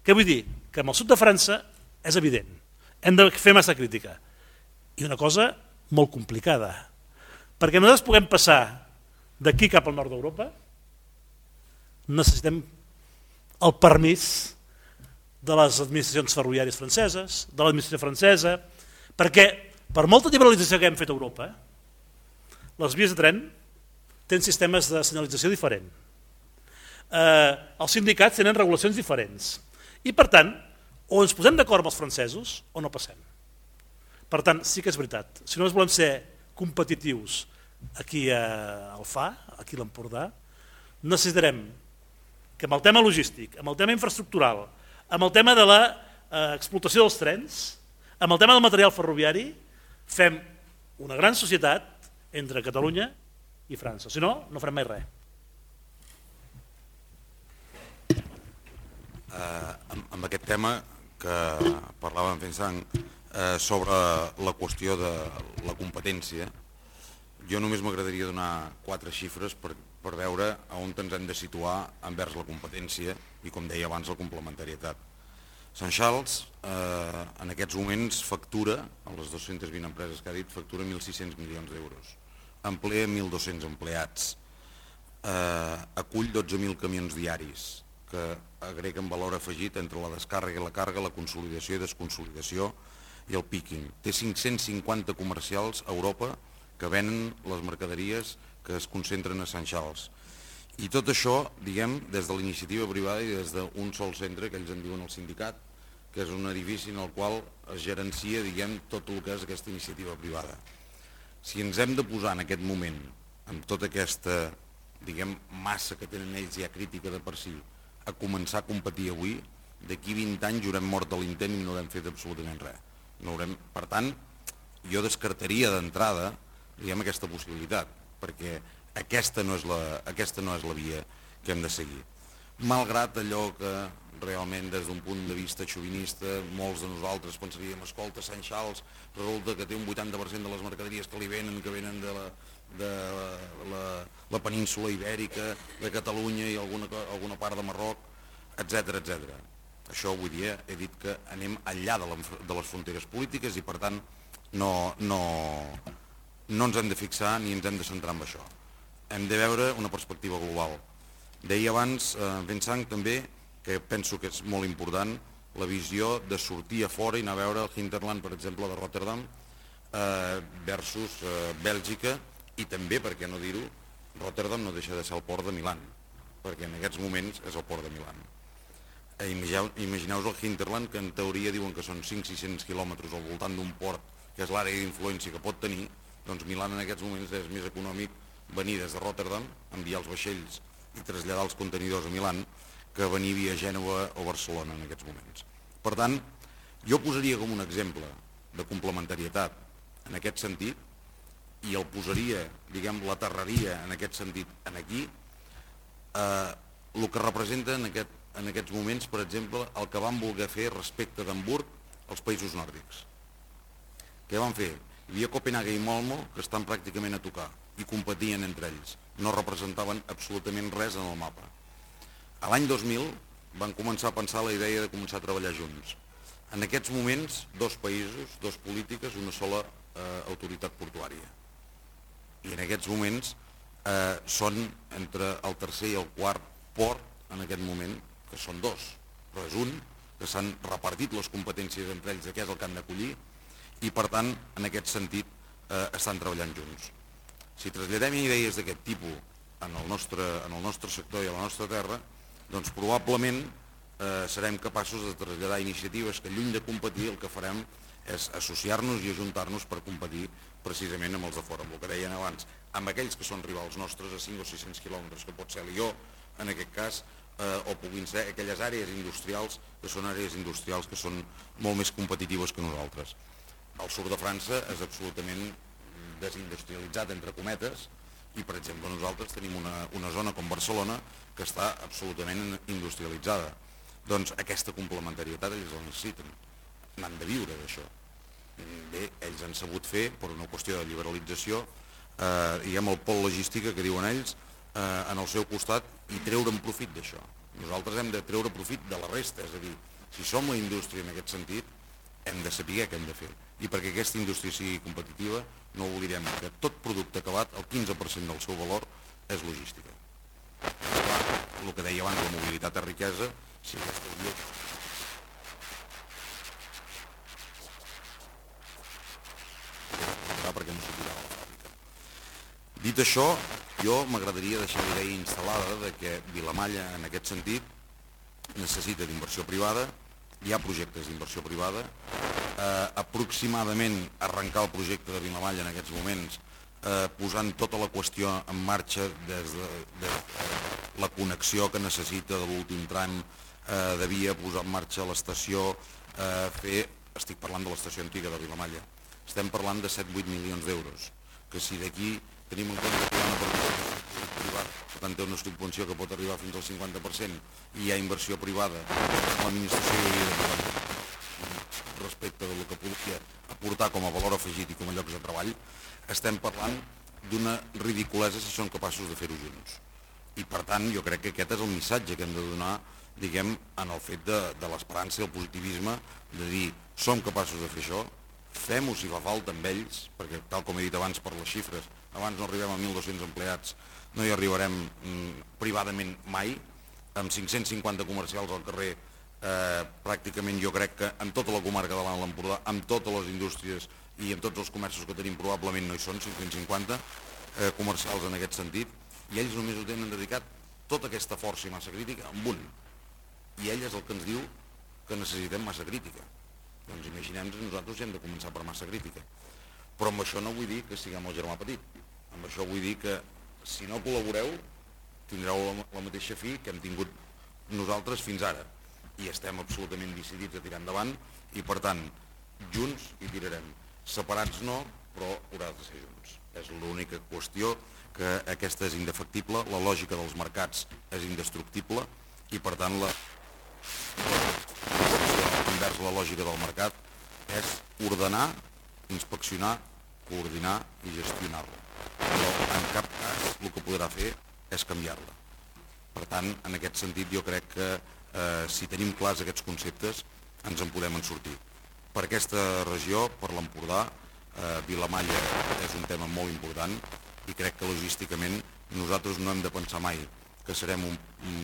Què vull dir? Que amb el sud de França és evident, hem de fer massa crítica. I una cosa molt complicada, perquè nosaltres puguem passar d'aquí cap al nord d'Europa, necessitem el permís de les administracions ferroviàries franceses, de l'administració francesa, perquè per molta liberalització que hem fet a Europa, les vies de tren tenen sistemes de senyalització diferent. Eh, els sindicats tenen regulacions diferents. I per tant, o ens posem d'acord amb els francesos o no passem. Per tant, sí que és veritat, si no ens volem ser competitius aquí a Alfà, aquí a l'Empordà, necessitarem que amb el tema logístic, amb el tema infraestructural, amb el tema de l'explotació dels trens, amb el tema del material ferroviari, fem una gran societat entre Catalunya i França. Si no, no farem mai res. Uh, amb, amb aquest tema que parlàvem fent sang eh, sobre la qüestió de la competència, jo només m'agradaria donar quatre xifres per, per veure on ens hem de situar envers la competència i, com deia abans, la complementarietat. Sant Charles eh, en aquests moments factura, a les 220 empreses que ha dit, factura 1.600 milions d'euros, emplea 1.200 empleats, eh, acull 12.000 camions diaris, que agrega en valor afegit entre la descàrrega i la càrrega, la consolidació i desconsolidació i el picking. Té 550 comercials a Europa que venen les mercaderies que es concentren a Sant Charles. I tot això, diguem, des de l'iniciativa privada i des d'un sol centre, que ells en diuen el sindicat, que és un edifici en el qual es gerencia, diguem, tot el que és aquesta iniciativa privada. Si ens hem de posar en aquest moment, amb tota aquesta, diguem, massa que tenen ells ja crítica de per si, a començar a competir avui, d'aquí 20 anys haurem mort de l'intent i no haurem fet absolutament res. No haurem, per tant, jo descartaria d'entrada aquesta possibilitat, perquè aquesta no, és la, aquesta no és la via que hem de seguir. Malgrat allò que realment des d'un punt de vista xovinista molts de nosaltres pensaríem, escolta, Sant Charles resulta que té un 80% de les mercaderies que li venen, que venen de la, de la, la, la península ibèrica, de Catalunya i alguna, alguna part de Marroc, etc etc. Això avui dia he dit que anem enllà de, la, de les fronteres polítiques i per tant no, no, no ens hem de fixar ni ens hem de centrar en això hem de veure una perspectiva global. Deia abans, eh, Vincent, també, que penso que és molt important, la visió de sortir a fora i anar a veure el Hinterland, per exemple, de Rotterdam, eh, versus eh, Bèlgica, i també, per què no dir-ho, Rotterdam no deixa de ser el port de Milan, perquè en aquests moments és el port de Milan. Eh, Imagineu-vos el Hinterland, que en teoria diuen que són 5-600 quilòmetres al voltant d'un port, que és l'àrea d'influència que pot tenir, doncs Milan en aquests moments és més econòmic venir des de Rotterdam, enviar els vaixells i traslladar els contenidors a Milan que venir via Gènova o Barcelona en aquests moments. Per tant, jo posaria com un exemple de complementarietat en aquest sentit i el posaria, diguem, l'aterraria en aquest sentit en aquí, eh, el que representa en, aquest, en aquests moments, per exemple, el que van voler fer respecte d'Hamburg als països nòrdics. Què van fer? Hi havia Copenhague i Malmo que estan pràcticament a tocar i competien entre ells. No representaven absolutament res en el mapa. A l'any 2000 van començar a pensar la idea de començar a treballar junts. En aquests moments, dos països, dos polítiques, una sola eh, autoritat portuària. I en aquests moments eh, són entre el tercer i el quart port en aquest moment, que són dos, però és un, que s'han repartit les competències entre ells de què és el que han d'acollir i per tant, en aquest sentit, eh, estan treballant junts. Si traslladem idees d'aquest tipus en el, nostre, en el nostre sector i a la nostra terra, doncs probablement eh, serem capaços de traslladar iniciatives que lluny de competir el que farem és associar-nos i ajuntar-nos per competir precisament amb els de fora, amb el que deien abans, amb aquells que són rivals nostres a 5 o 600 quilòmetres, que pot ser Lió, en aquest cas, eh, o puguin ser aquelles àrees industrials que són àrees industrials que són molt més competitives que nosaltres. El sud de França és absolutament desindustrialitzat, entre cometes, i per exemple nosaltres tenim una, una zona com Barcelona que està absolutament industrialitzada. Doncs aquesta complementarietat ells la necessiten, n'han de viure d'això bé, ells han sabut fer, per una qüestió de liberalització, eh, diguem, el pol logística que diuen ells, eh, en el seu costat i treure'n profit d'això. Nosaltres hem de treure profit de la resta, és a dir, si som la indústria en aquest sentit, hem de saber què hem de fer. I perquè aquesta indústria sigui competitiva, no oblidem que tot producte acabat, el 15% del seu valor, és logística. El que deia abans, la mobilitat és riquesa, si aquesta perquè no sortirà de la fàbrica. Dit això, jo m'agradaria deixar la idea instal·lada de que Vilamalla, en aquest sentit, necessita d'inversió privada, hi ha projectes d'inversió privada, eh, aproximadament arrencar el projecte de Vilamalla en aquests moments, eh, posant tota la qüestió en marxa des de, de de la connexió que necessita de l'últim tram eh, de via, posar en marxa l'estació, eh, fer, estic parlant de l'estació antiga de Vilamalla, estem parlant de 7-8 milions d'euros, que si d'aquí tenim en compte que hi ha una participació privada, per tant té una subvenció que pot arribar fins al 50% i hi ha inversió privada, l'administració hauria de posar respecte del que podria aportar com a valor afegit i com a llocs de treball, estem parlant d'una ridiculesa si són capaços de fer-ho junts. I per tant jo crec que aquest és el missatge que hem de donar diguem, en el fet de, de l'esperança i el positivisme de dir som capaços de fer això, fem-ho si fa falta amb ells, perquè tal com he dit abans per les xifres, abans no arribem a 1.200 empleats, no hi arribarem mm, privadament mai, amb 550 comercials al carrer, eh, pràcticament jo crec que en tota la comarca de l'Alt Empordà, amb totes les indústries i amb tots els comerços que tenim probablement no hi són 550 eh, comercials en aquest sentit, i ells només ho tenen dedicat tota aquesta força i massa crítica amb un. I ell és el que ens diu que necessitem massa crítica. Doncs imaginem que nosaltres hem de començar per massa crítica. Però amb això no vull dir que siguem el germà petit. Amb això vull dir que si no col·laboreu tindreu la, la mateixa fi que hem tingut nosaltres fins ara. I estem absolutament decidits a tirar endavant i per tant, junts hi tirarem. Separats no, però haurà de ser junts. És l'única qüestió que aquesta és indefectible, la lògica dels mercats és indestructible i per tant la, envers la lògica del mercat és ordenar, inspeccionar, coordinar i gestionar-la. Però en cap cas el que podrà fer és canviar-la. Per tant, en aquest sentit jo crec que eh, si tenim clars aquests conceptes ens en podem en sortir. Per aquesta regió, per l'Empordà, eh, Vilamalla és un tema molt important i crec que logísticament nosaltres no hem de pensar mai que serem un, un,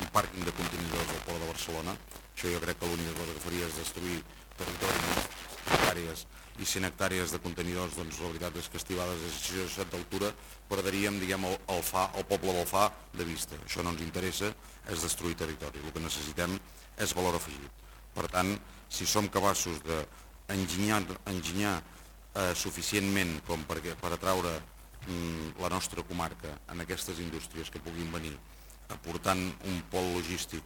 un pàrquing de contenidors del Port de Barcelona, això jo crec que l'única cosa que faria és destruir territoris, hectàrees i 100 hectàrees de contenidors, doncs la veritat és que estivades de 67 d'altura perderíem, diguem, el, el, fa, el poble del fa de vista. Això no ens interessa, és destruir territori. El que necessitem és valor afegit. Per tant, si som capaços d'enginyar enginyar, eh, suficientment com perquè, per atraure la nostra comarca en aquestes indústries que puguin venir aportant un pol logístic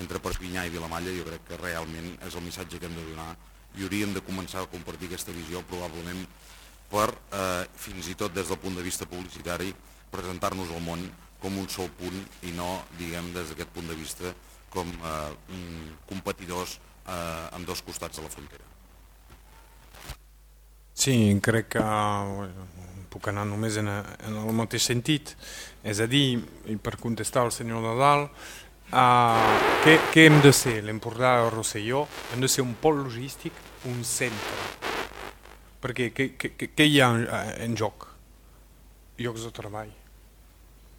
entre Perpinyà i Vilamalla jo crec que realment és el missatge que hem de donar i hauríem de començar a compartir aquesta visió probablement per, eh, fins i tot des del punt de vista publicitari, presentar-nos al món com un sol punt i no, diguem, des d'aquest punt de vista com eh, competidors eh, amb dos costats de la frontera. Sí, crec que puc anar només en, en el mateix sentit. És a dir, i per contestar al senyor Nadal, uh, què, què hem de ser? L'Empordà de Rosselló hem de ser un pol logístic, un centre. Perquè què, què, què hi ha en, en joc? Llocs de treball.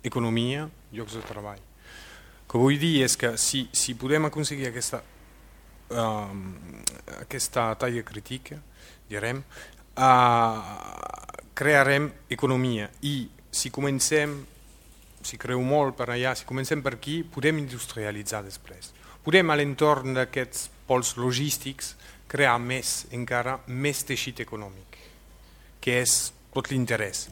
Economia, llocs de treball. El que vull dir és que si, si podem aconseguir aquesta, uh, aquesta talla crítica, direm, uh, crearem economia i si comencem, si creu molt per allà, si comencem per aquí, podem industrialitzar després. Podem a l'entorn d'aquests pols logístics crear més, encara més teixit econòmic, que és tot l'interès.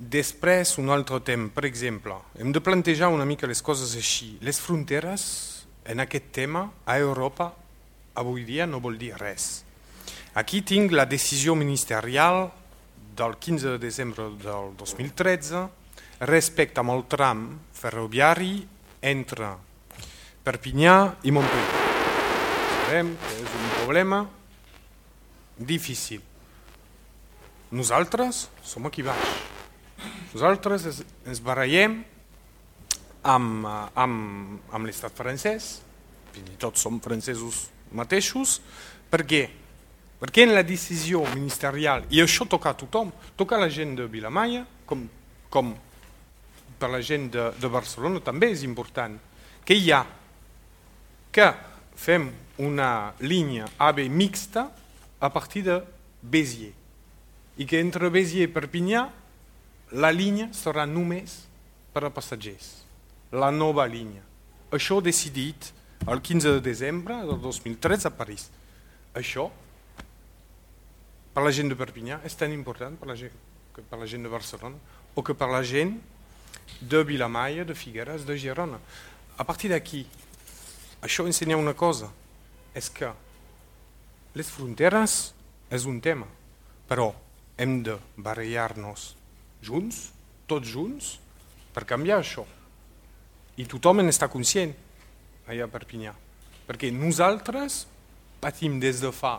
Després, un altre tema, per exemple, hem de plantejar una mica les coses així. Les fronteres, en aquest tema, a Europa, avui dia no vol dir res. Aquí tinc la decisió ministerial del 15 de desembre del 2013 respecte amb el tram ferroviari entre Perpinyà i Montpellier. Sabem que és un problema difícil. Nosaltres som aquí baix. Nosaltres es, ens barallem amb, amb, amb l'estat francès, fins i tot som francesos mateixos, perquè perquè en la decisió ministerial, i això toca a tothom, toca a la gent de Vilamaya, com, com per la gent de, de Barcelona també és important, que hi ha que fem una línia AB mixta a partir de Béziers i que entre Béziers i Perpinyà la línia serà només per a passatgers, la nova línia. Això decidit el 15 de desembre del 2013 a París. Això per la gent de Perpinyà és tan important per la gent, que per la gent de Barcelona o que per la gent de Vilamaya, de Figueres, de Girona. A partir d'aquí, això ensenya una cosa, és que les fronteres és un tema, però hem de barallar-nos junts, tots junts, per canviar això. I tothom en està conscient allà a Perpinyà, perquè nosaltres patim des de fa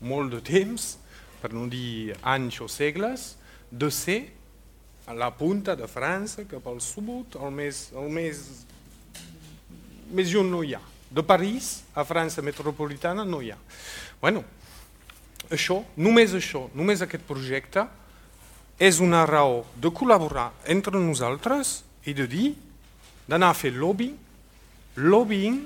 molt de temps, per no dir anys o segles, de ser a la punta de França, cap al sud, el més, el més, més lluny no hi ha. De París a França metropolitana no hi ha. Bueno, això, només això, només aquest projecte, és una raó de col·laborar entre nosaltres i de dir, d'anar a fer lobbying, lobbying,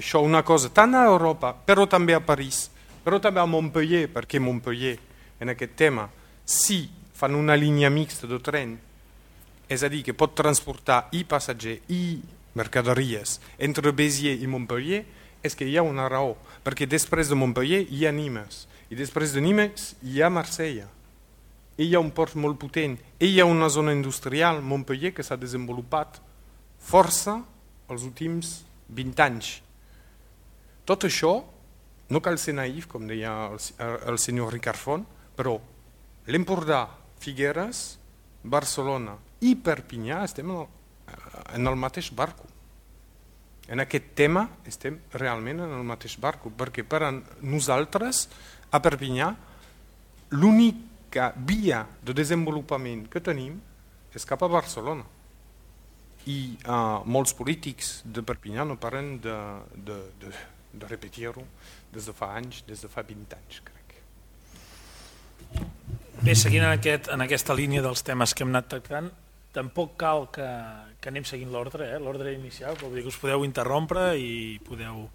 això una cosa tant a Europa, però també a París, però també a Montpellier, perquè Montpellier, en aquest tema, si fan una línia mixta de tren, és a dir, que pot transportar i passatger i mercaderies entre Béziers i Montpellier, és que hi ha una raó, perquè després de Montpellier hi ha Nimes, i després de Nimes hi ha Marsella, i hi ha un port molt potent, i hi ha una zona industrial, Montpellier, que s'ha desenvolupat força els últims 20 anys. Tot això no cal ser naïf, com deia el, el senyor Ricard Font, però l'Empordà, Figueres, Barcelona i Perpinyà estem en el mateix barco. En aquest tema estem realment en el mateix barco, perquè per a nosaltres, a Perpinyà, l'única via de desenvolupament que tenim és cap a Barcelona. I uh, molts polítics de Perpinyà no parlen de, de, de, de repetir-ho des de fa anys, des de fa 20 anys, crec. Bé, seguint en, aquest, en aquesta línia dels temes que hem anat tractant, tampoc cal que, que anem seguint l'ordre, eh? l'ordre inicial, vol dir que us podeu interrompre i podeu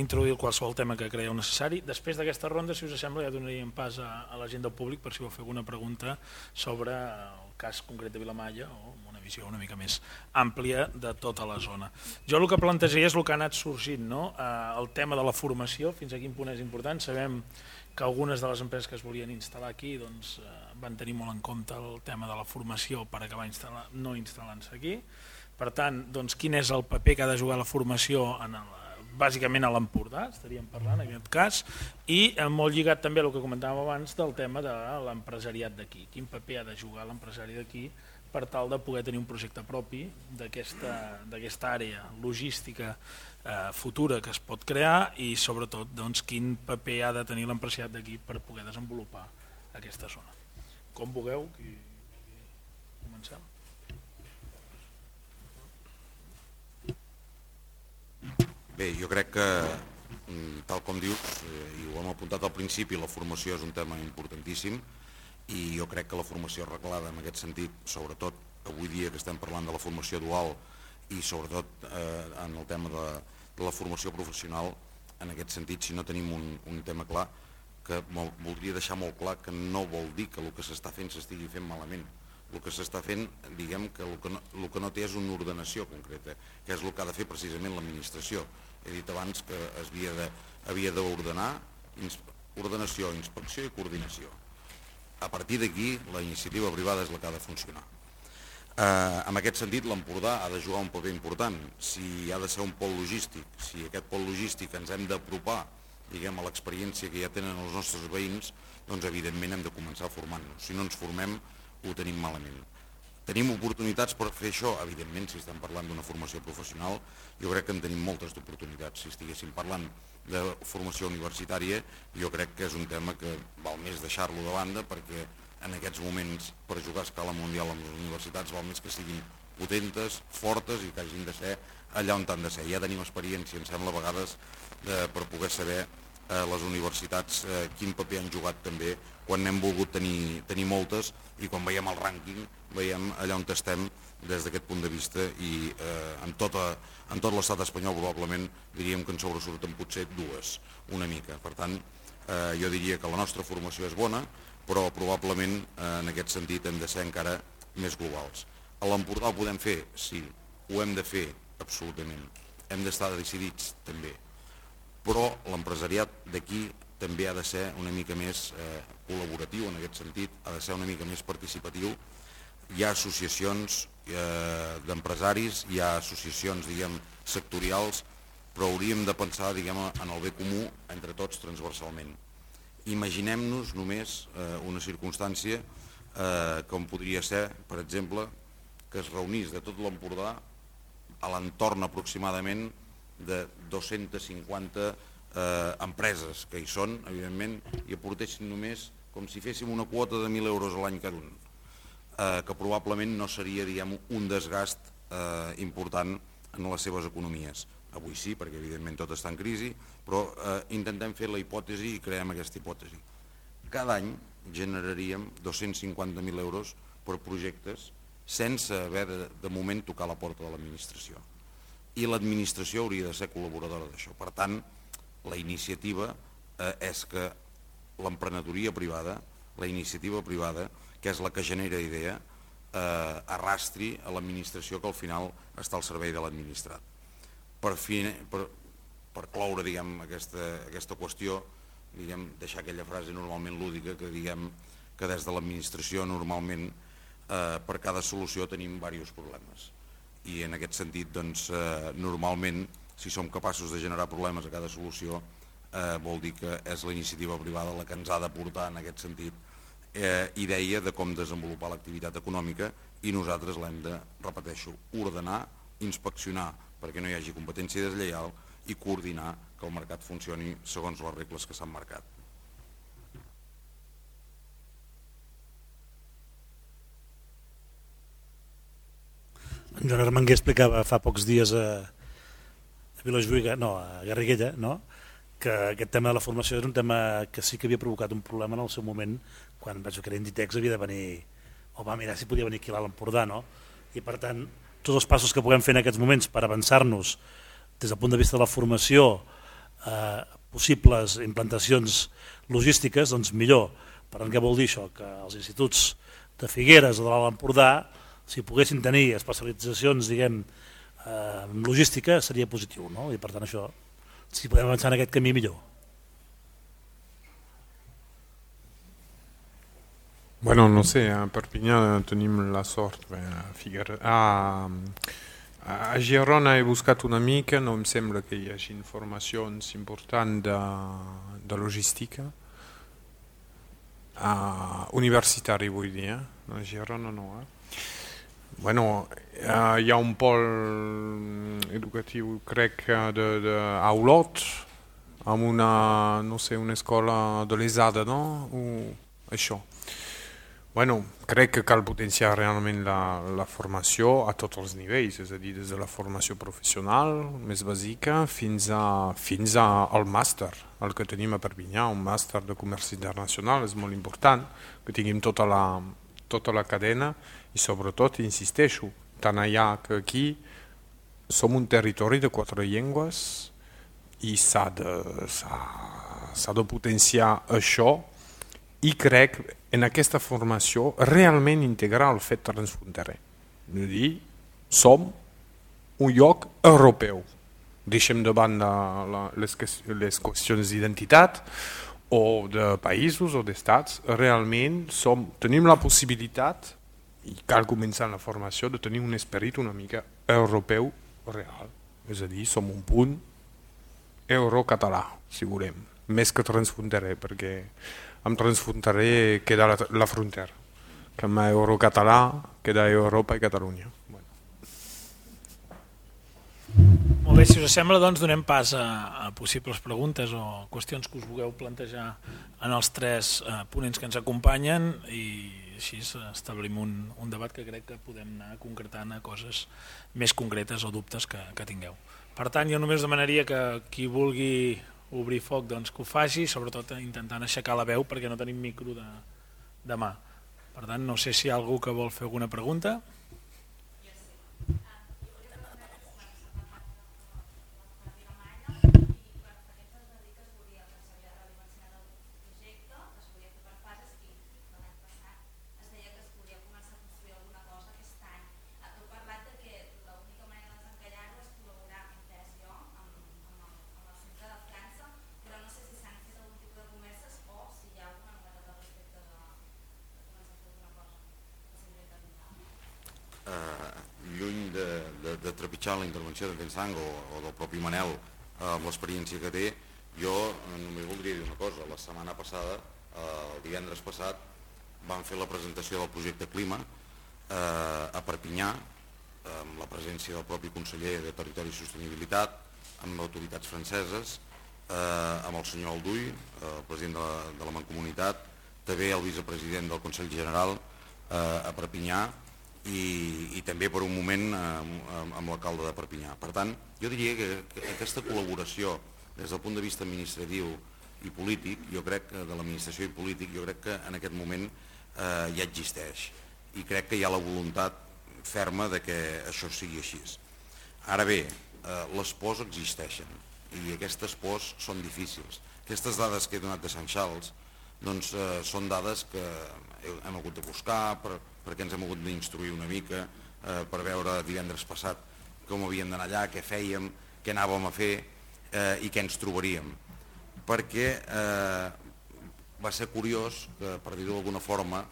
introduir qualsevol tema que creieu necessari. Després d'aquesta ronda, si us sembla, ja donaríem pas a, a la gent del públic per si vol fer alguna pregunta sobre el cas concret de Vilamalla o visió una mica més àmplia de tota la zona. Jo el que plantejaria és el que ha anat sorgint, no? eh, el tema de la formació, fins a quin punt és important. Sabem que algunes de les empreses que es volien instal·lar aquí doncs, eh, van tenir molt en compte el tema de la formació per acabar instal·lar, no instal·lant-se aquí. Per tant, doncs, quin és el paper que ha de jugar la formació en el, bàsicament a l'Empordà, estaríem parlant en aquest cas, i eh, molt lligat també al que comentàvem abans del tema de l'empresariat d'aquí. Quin paper ha de jugar l'empresari d'aquí per tal de poder tenir un projecte propi d'aquesta àrea logística eh, futura que es pot crear i sobretot doncs, quin paper ha de tenir l'empresariat d'aquí per poder desenvolupar aquesta zona. Com vulgueu, qui, qui comencem? Bé, jo crec que, mm, tal com dius, eh, i ho hem apuntat al principi, la formació és un tema importantíssim i jo crec que la formació arreglada en aquest sentit, sobretot avui dia que estem parlant de la formació dual i sobretot eh, en el tema de, de la formació professional, en aquest sentit, si no tenim un, un tema clar, que voldria deixar molt clar que no vol dir que el que s'està fent s'estigui fent malament. El que s'està fent, diguem que el que, no, el que no té és una ordenació concreta, que és el que ha de fer precisament l'administració. He dit abans que es havia d'ordenar ordenació, inspecció i coordinació. A partir d'aquí, la iniciativa privada és la que ha de funcionar. Eh, en aquest sentit, l'Empordà ha de jugar un paper important. Si ha de ser un pol logístic, si aquest pol logístic ens hem d'apropar diguem, a l'experiència que ja tenen els nostres veïns, doncs evidentment hem de començar formant-nos. Si no ens formem, ho tenim malament. Tenim oportunitats per fer això? Evidentment, si estem parlant d'una formació professional, jo crec que en tenim moltes d'oportunitats. Si estiguéssim parlant de formació universitària, jo crec que és un tema que val més deixar-lo de banda perquè en aquests moments per jugar a escala mundial amb les universitats val més que siguin potentes, fortes i que hagin de ser allà on han de ser. Ja tenim experiència, em sembla, a vegades de, per poder saber eh, les universitats eh, quin paper han jugat també quan n'hem volgut tenir, tenir moltes i quan veiem el rànquing veiem allà on estem des d'aquest punt de vista i eh, en, tota, en tot l'estat espanyol probablement diríem que en sobresurten potser dues una mica. Per tant, eh, jo diria que la nostra formació és bona, però probablement eh, en aquest sentit hem de ser encara més globals. A l'Empordà ho podem fer? Sí. Ho hem de fer? Absolutament. Hem d'estar decidits? També però l'empresariat d'aquí també ha de ser una mica més eh, col·laboratiu en aquest sentit, ha de ser una mica més participatiu. Hi ha associacions eh, d'empresaris, hi ha associacions diguem, sectorials, però hauríem de pensar diguem, en el bé comú entre tots transversalment. Imaginem-nos només eh, una circumstància eh, com podria ser, per exemple, que es reunís de tot l'Empordà a l'entorn aproximadament de 250 eh, empreses que hi són, evidentment, i aportessin només com si féssim una quota de 1.000 euros a l'any cada un, eh, que probablement no seria diguem, un desgast eh, important en les seves economies. Avui sí, perquè evidentment tot està en crisi, però eh, intentem fer la hipòtesi i creem aquesta hipòtesi. Cada any generaríem 250.000 euros per projectes sense haver de, de moment tocar la porta de l'administració i l'administració hauria de ser col·laboradora d'això. Per tant, la iniciativa eh, és que l'emprenedoria privada, la iniciativa privada, que és la que genera idea, eh, arrastri a l'administració que al final està al servei de l'administrat. Per, fi, per, per cloure diguem, aquesta, aquesta qüestió, diguem, deixar aquella frase normalment lúdica que diguem que des de l'administració normalment eh, per cada solució tenim diversos problemes i en aquest sentit doncs, eh, normalment si som capaços de generar problemes a cada solució eh, vol dir que és la iniciativa privada la que ens ha de portar en aquest sentit eh, idea de com desenvolupar l'activitat econòmica i nosaltres l'hem de, repeteixo, ordenar, inspeccionar perquè no hi hagi competència deslleial i coordinar que el mercat funcioni segons les regles que s'han marcat. En Joan Armenguer explicava fa pocs dies a, a Vilajuïga, no, a Garriguella, no? que aquest tema de la formació és un tema que sí que havia provocat un problema en el seu moment quan vaig que Inditex havia de venir o va mirar si podia venir aquí a l'Empordà no? i per tant tots els passos que puguem fer en aquests moments per avançar-nos des del punt de vista de la formació eh, possibles implantacions logístiques doncs millor per tant què vol dir això? que els instituts de Figueres o de l'Empordà si poguessin tenir especialitzacions diguem, eh, logística seria positiu no? i per tant això si podem avançar en aquest camí millor Bueno, no sé, a Perpinyà tenim la sort a, Figuer... a, a Girona he buscat una mica, no em sembla que hi hagi informacions importants de, de logística a universitari vull dir, eh? a Girona no, eh? Bueno, uh, hi ha un pol educatiu, crec, de, de a amb una, no sé, una escola de l'ESADA, no? O això. Bueno, crec que cal potenciar realment la, la formació a tots els nivells, és a dir, des de la formació professional més bàsica fins, a, fins a, al màster, el que tenim a Perpinyà, un màster de comerç internacional, és molt important que tinguem tota la, tota la cadena i sobretot, insisteixo, tant allà que aquí som un territori de quatre llengües i s'ha de, de potenciar això i crec en aquesta formació realment integrar el fet transfronterer. És dir, som un lloc europeu. Deixem de banda les, les qüestions d'identitat o de països o d'estats. Realment som, tenim la possibilitat, i cal començar la formació, de tenir un esperit una mica europeu real. És a dir, som un punt eurocatalà, si volem, més que transfronterer, perquè amb transfronterer queda la, la frontera, que amb eurocatalà queda Europa i Catalunya. Molt bé, si us sembla, doncs donem pas a, a possibles preguntes o qüestions que us vulgueu plantejar en els tres eh, ponents que ens acompanyen i així establim un, un debat que crec que podem anar concretant a coses més concretes o dubtes que, que tingueu. Per tant, jo només demanaria que qui vulgui obrir foc doncs, que ho faci, sobretot intentant aixecar la veu perquè no tenim micro de, de mà. Per tant, no sé si hi ha algú que vol fer alguna pregunta la intervenció de Sang o, del propi Manel eh, amb l'experiència que té, jo eh, només voldria dir una cosa. La setmana passada, eh, el divendres passat, vam fer la presentació del projecte Clima eh, a Perpinyà, amb la presència del propi conseller de Territori i Sostenibilitat, amb autoritats franceses, eh, amb el senyor Aldull, el president de la, de la Mancomunitat, també el vicepresident del Consell General a Perpinyà, i, i també per un moment amb, amb l'alcalde de Perpinyà. Per tant, jo diria que, que aquesta col·laboració des del punt de vista administratiu i polític, jo crec que de l'administració i polític, jo crec que en aquest moment eh, ja existeix i crec que hi ha la voluntat ferma de que això sigui així. Ara bé, eh, les pors existeixen i aquestes pors són difícils. Aquestes dades que he donat de Sant Charles doncs, eh, són dades que hem hagut de buscar per, perquè ens hem hagut d'instruir una mica eh, per veure divendres passat com havíem d'anar allà, què fèiem, què anàvem a fer eh, i què ens trobaríem. Perquè eh, va ser curiós que, per dir-ho d'alguna forma,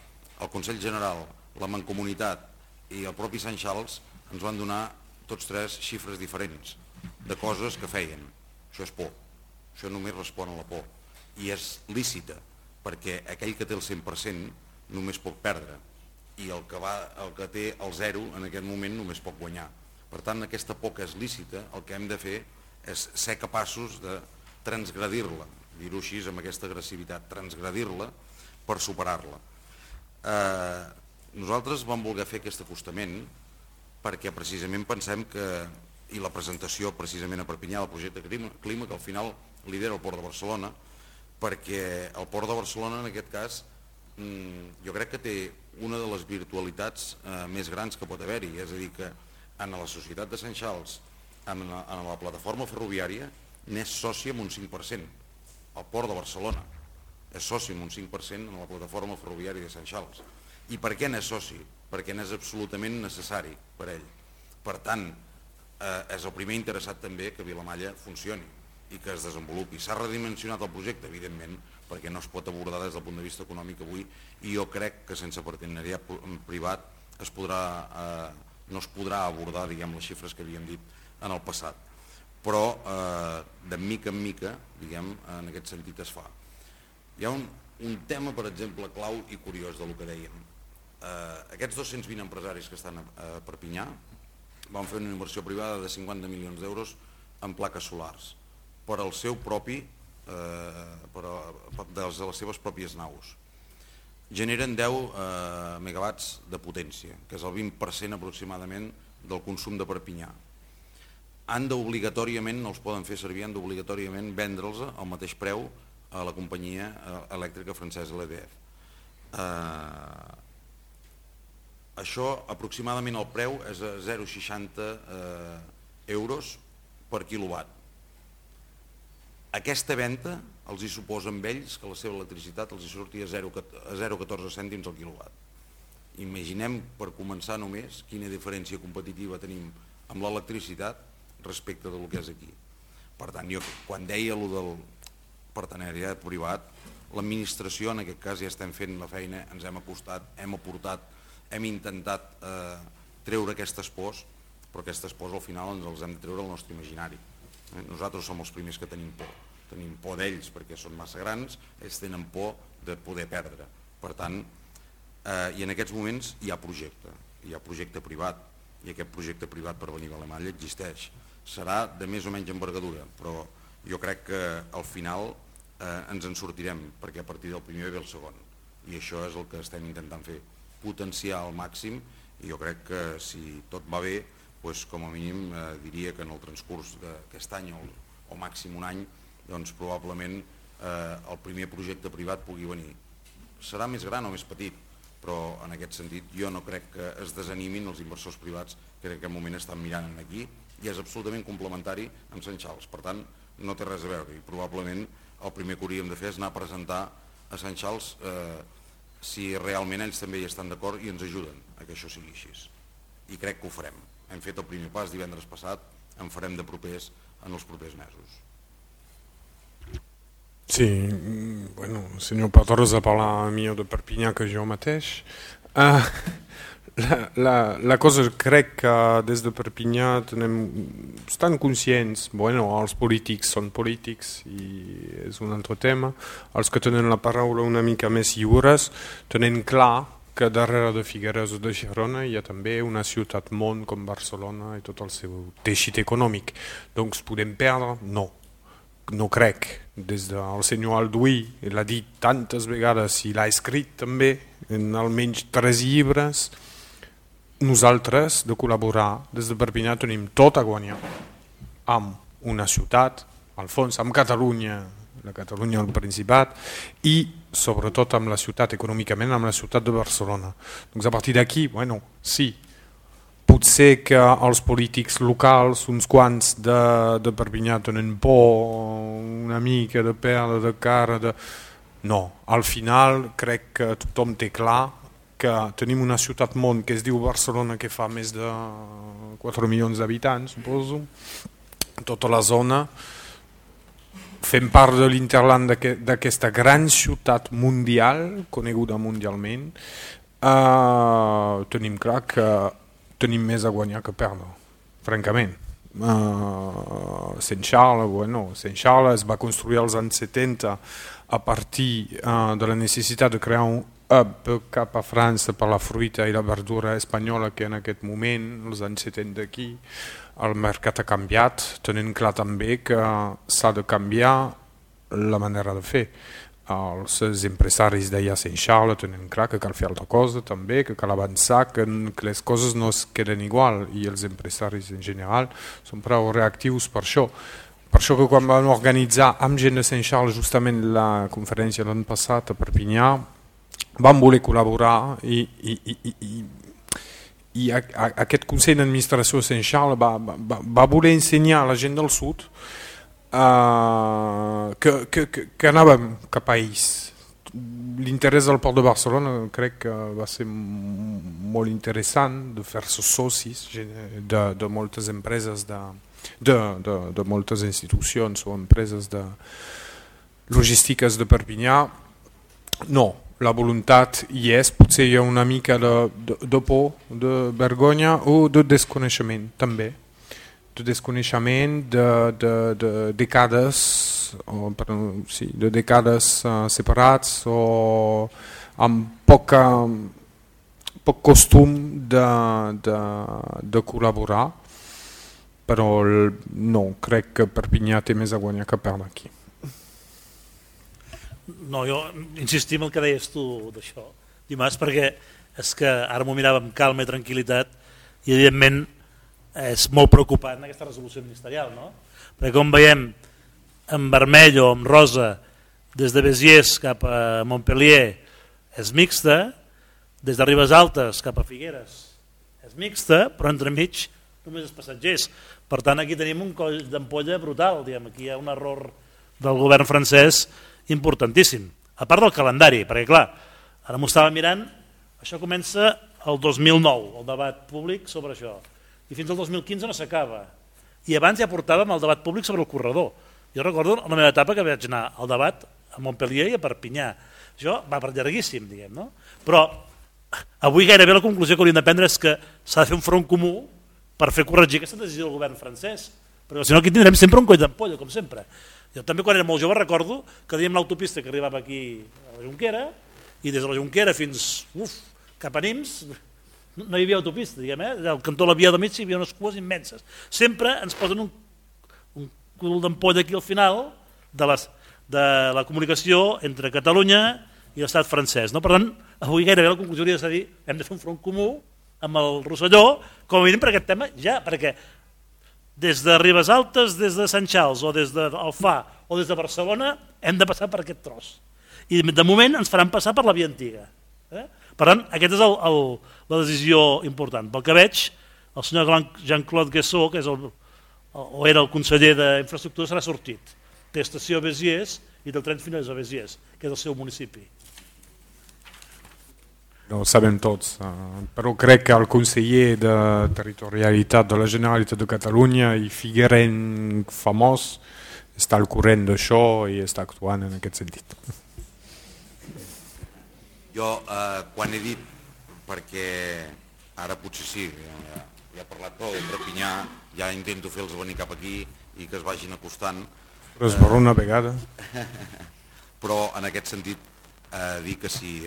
el Consell General, la Mancomunitat i el propi Sant Charles ens van donar tots tres xifres diferents de coses que feien. Això és por, això només respon a la por i és lícita perquè aquell que té el 100% només pot perdre i el que, va, el que té el zero en aquest moment només pot guanyar. Per tant, aquesta poca és lícita, el que hem de fer és ser capaços de transgredir-la, dir-ho així amb aquesta agressivitat, transgredir-la per superar-la. Eh, nosaltres vam voler fer aquest acostament perquè precisament pensem que, i la presentació precisament a Perpinyà del projecte Clima, Clima que al final lidera el Port de Barcelona, perquè el Port de Barcelona en aquest cas mm, jo crec que té una de les virtualitats eh, més grans que pot haver-hi, és a dir, que en la societat de Sant Charles, en la, en la plataforma ferroviària, n'és soci amb un 5%, el Port de Barcelona és soci amb un 5% en la plataforma ferroviària de Sant Charles. I per què n'és soci? Perquè n'és absolutament necessari per ell. Per tant, eh, és el primer interessat també que Vilamalla funcioni i que es desenvolupi. S'ha redimensionat el projecte, evidentment, perquè no es pot abordar des del punt de vista econòmic avui i jo crec que sense partenariat privat es podrà, eh, no es podrà abordar diguem, les xifres que havíem dit en el passat. Però eh, de mica en mica, diguem, en aquest sentit es fa. Hi ha un, un tema, per exemple, clau i curiós del que dèiem. eh, aquests 220 empresaris que estan a, a Perpinyà van fer una inversió privada de 50 milions d'euros en plaques solars per al seu propi eh, per a, per de les seves pròpies naus generen 10 eh, megawatts de potència que és el 20% aproximadament del consum de Perpinyà han d'obligatòriament, no els poden fer servir, han d'obligatòriament vendre'ls al mateix preu a la companyia eh, elèctrica francesa l'EDF. Eh, això aproximadament el preu és a 0,60 eh, euros per quilowatt. Aquesta venda els hi suposa amb ells que la seva electricitat els hi surti a 0,14 cèntims al quilowatt. Imaginem, per començar només, quina diferència competitiva tenim amb l'electricitat respecte del que és aquí. Per tant, jo quan deia allò del partenariat privat, l'administració en aquest cas ja estem fent la feina, ens hem acostat, hem aportat, hem intentat eh, treure aquestes pors, però aquestes pors al final ens els hem de treure al nostre imaginari. Eh? Nosaltres som els primers que tenim por. Tenim por d'ells perquè són massa grans, ells tenen por de poder perdre. Per tant, eh, i en aquests moments hi ha projecte, hi ha projecte privat, i aquest projecte privat per venir a la Malla existeix serà de més o menys envergadura, però jo crec que al final eh, ens en sortirem, perquè a partir del primer ve el segon. I això és el que estem intentant fer, potenciar al màxim, i jo crec que si tot va bé, doncs, com a mínim eh, diria que en el transcurs d'aquest any o, o màxim un any, doncs probablement eh, el primer projecte privat pugui venir. Serà més gran o més petit, però en aquest sentit jo no crec que es desanimin els inversors privats que en aquest moment estan mirant aquí i és absolutament complementari amb Sant Charles. Per tant, no té res a veure i probablement el primer que hauríem de fer és anar a presentar a Sant Charles eh, si realment ells també hi estan d'acord i ens ajuden a que això sigui així. I crec que ho farem. Hem fet el primer pas divendres passat, en farem de propers en els propers mesos. Sí, mm, bueno, el senyor Patorres ha parlat millor de Perpinyà que jo mateix. Uh, la, la, la cosa crec que des de Perpinyà tenem, estan conscients, bueno, els polítics són polítics i és un altre tema, els que tenen la paraula una mica més lliures tenen clar que darrere de Figueres o de Girona hi ha també una ciutat món com Barcelona i tot el seu teixit econòmic. Doncs podem perdre? No, no crec. Des del senyor Alduí l'ha dit tantes vegades i l'ha escrit també en almenys tres llibres, nosaltres de col·laborar des de Perpinyà tenim tot a guanyar amb una ciutat, al fons amb Catalunya, la Catalunya al Principat i sobretot amb la ciutat, econòmicament amb la ciutat de Barcelona. Doncs a partir d'aquí, bueno, sí, potser que els polítics locals, uns quants de, de Perpinyà tenen por una mica de perdre de cara, de... no, al final crec que tothom té clar que tenim una ciutat món que es diu Barcelona que fa més de 4 milions d'habitants, suposo, tota la zona, fem part de l'interland d'aquesta gran ciutat mundial, coneguda mundialment, uh, tenim clar que tenim més a guanyar que perdre, francament. Uh, Saint Charles, bueno, Charles es va construir als anys 70 a partir uh, de la necessitat de crear un, up cap a França per la fruita i la verdura espanyola que en aquest moment, els anys 70 d'aquí, el mercat ha canviat, tenint clar també que s'ha de canviar la manera de fer. Els empresaris d'allà Saint Charles tenen clar que cal fer altra cosa també, que cal avançar, que, les coses no es queden igual i els empresaris en general són prou reactius per això. Per això que quan vam organitzar amb gent de Saint Charles justament la conferència l'any passat a Perpinyà, vam voler col·laborar i, i, i, i, i a, a, aquest Consell d'Administració de Sant Charles va, va, va voler ensenyar a la gent del sud uh, que, que, que, que anàvem cap a ells. L'interès del Port de Barcelona crec que va ser molt interessant de fer-se socis de, de moltes empreses, de, de, de, de moltes institucions o empreses de logístiques de Perpinyà. No, la voluntat hi és, potser hi ha una mica de, de, de por, de vergonya o de desconeixement també de desconeixement de, de, de decades o, sí, de decades uh, separats o amb poca poc costum de, de, de col·laborar, però no, crec que Perpinyà té més a guanyar que perdre aquí. No, jo insistim en el que deies tu d'això, Dimarts, perquè és que ara m'ho mirava amb calma i tranquil·litat i evidentment és molt preocupant aquesta resolució ministerial, no? Perquè com veiem en vermell o en rosa des de Béziers cap a Montpellier és mixta, des de Ribes Altes cap a Figueres és mixta, però entremig només és passatgers. Per tant, aquí tenim un coll d'ampolla brutal, diguem. aquí hi ha un error del govern francès importantíssim, a part del calendari, perquè clar, ara m'ho estava mirant, això comença el 2009, el debat públic sobre això, i fins al 2015 no s'acaba. I abans ja portàvem el debat públic sobre el corredor. Jo recordo la meva etapa que vaig anar al debat a Montpellier i a Perpinyà. Això va per llarguíssim, diguem, no? Però avui gairebé la conclusió que hauríem de prendre és que s'ha de fer un front comú per fer corregir aquesta decisió del govern francès. Perquè si no aquí tindrem sempre un coll d'ampolla, com sempre. Jo també quan era molt jove recordo que teníem l'autopista que arribava aquí a la Junquera i des de la Junquera fins uf, cap a Nims no hi havia autopista, diguem, eh? al cantó de la via de mig hi havia unes cues immenses. Sempre ens posen un, un cul d'ampolla aquí al final de, les, de la comunicació entre Catalunya i l'estat francès. No? Per tant, avui gairebé la conclusió hauria de dir hem de fer un front comú amb el Rosselló, com a mínim per aquest tema ja, perquè des de Ribes Altes, des de Sant Charles o des d'Alfà o des de Barcelona hem de passar per aquest tros. I de moment ens faran passar per la via antiga. Eh? Per tant, aquesta és el, el, la decisió important. Pel que veig, el senyor Jean-Claude Guessó, que és el, o era el conseller d'Infraestructura, serà sortit. Té estació a Béziers i del tren final a Béziers, que és el seu municipi. No ho sabem tots, uh, però crec que el conseller de territorialitat de la Generalitat de Catalunya i figueren famós està al corrent d'això i està actuant en aquest sentit. Jo, eh, quan he dit, perquè ara potser sí, ja, ja he parlat prou del Perpinyà, ja intento fer-los venir cap aquí i que es vagin acostant. Però és per una vegada. però en aquest sentit eh, dir que si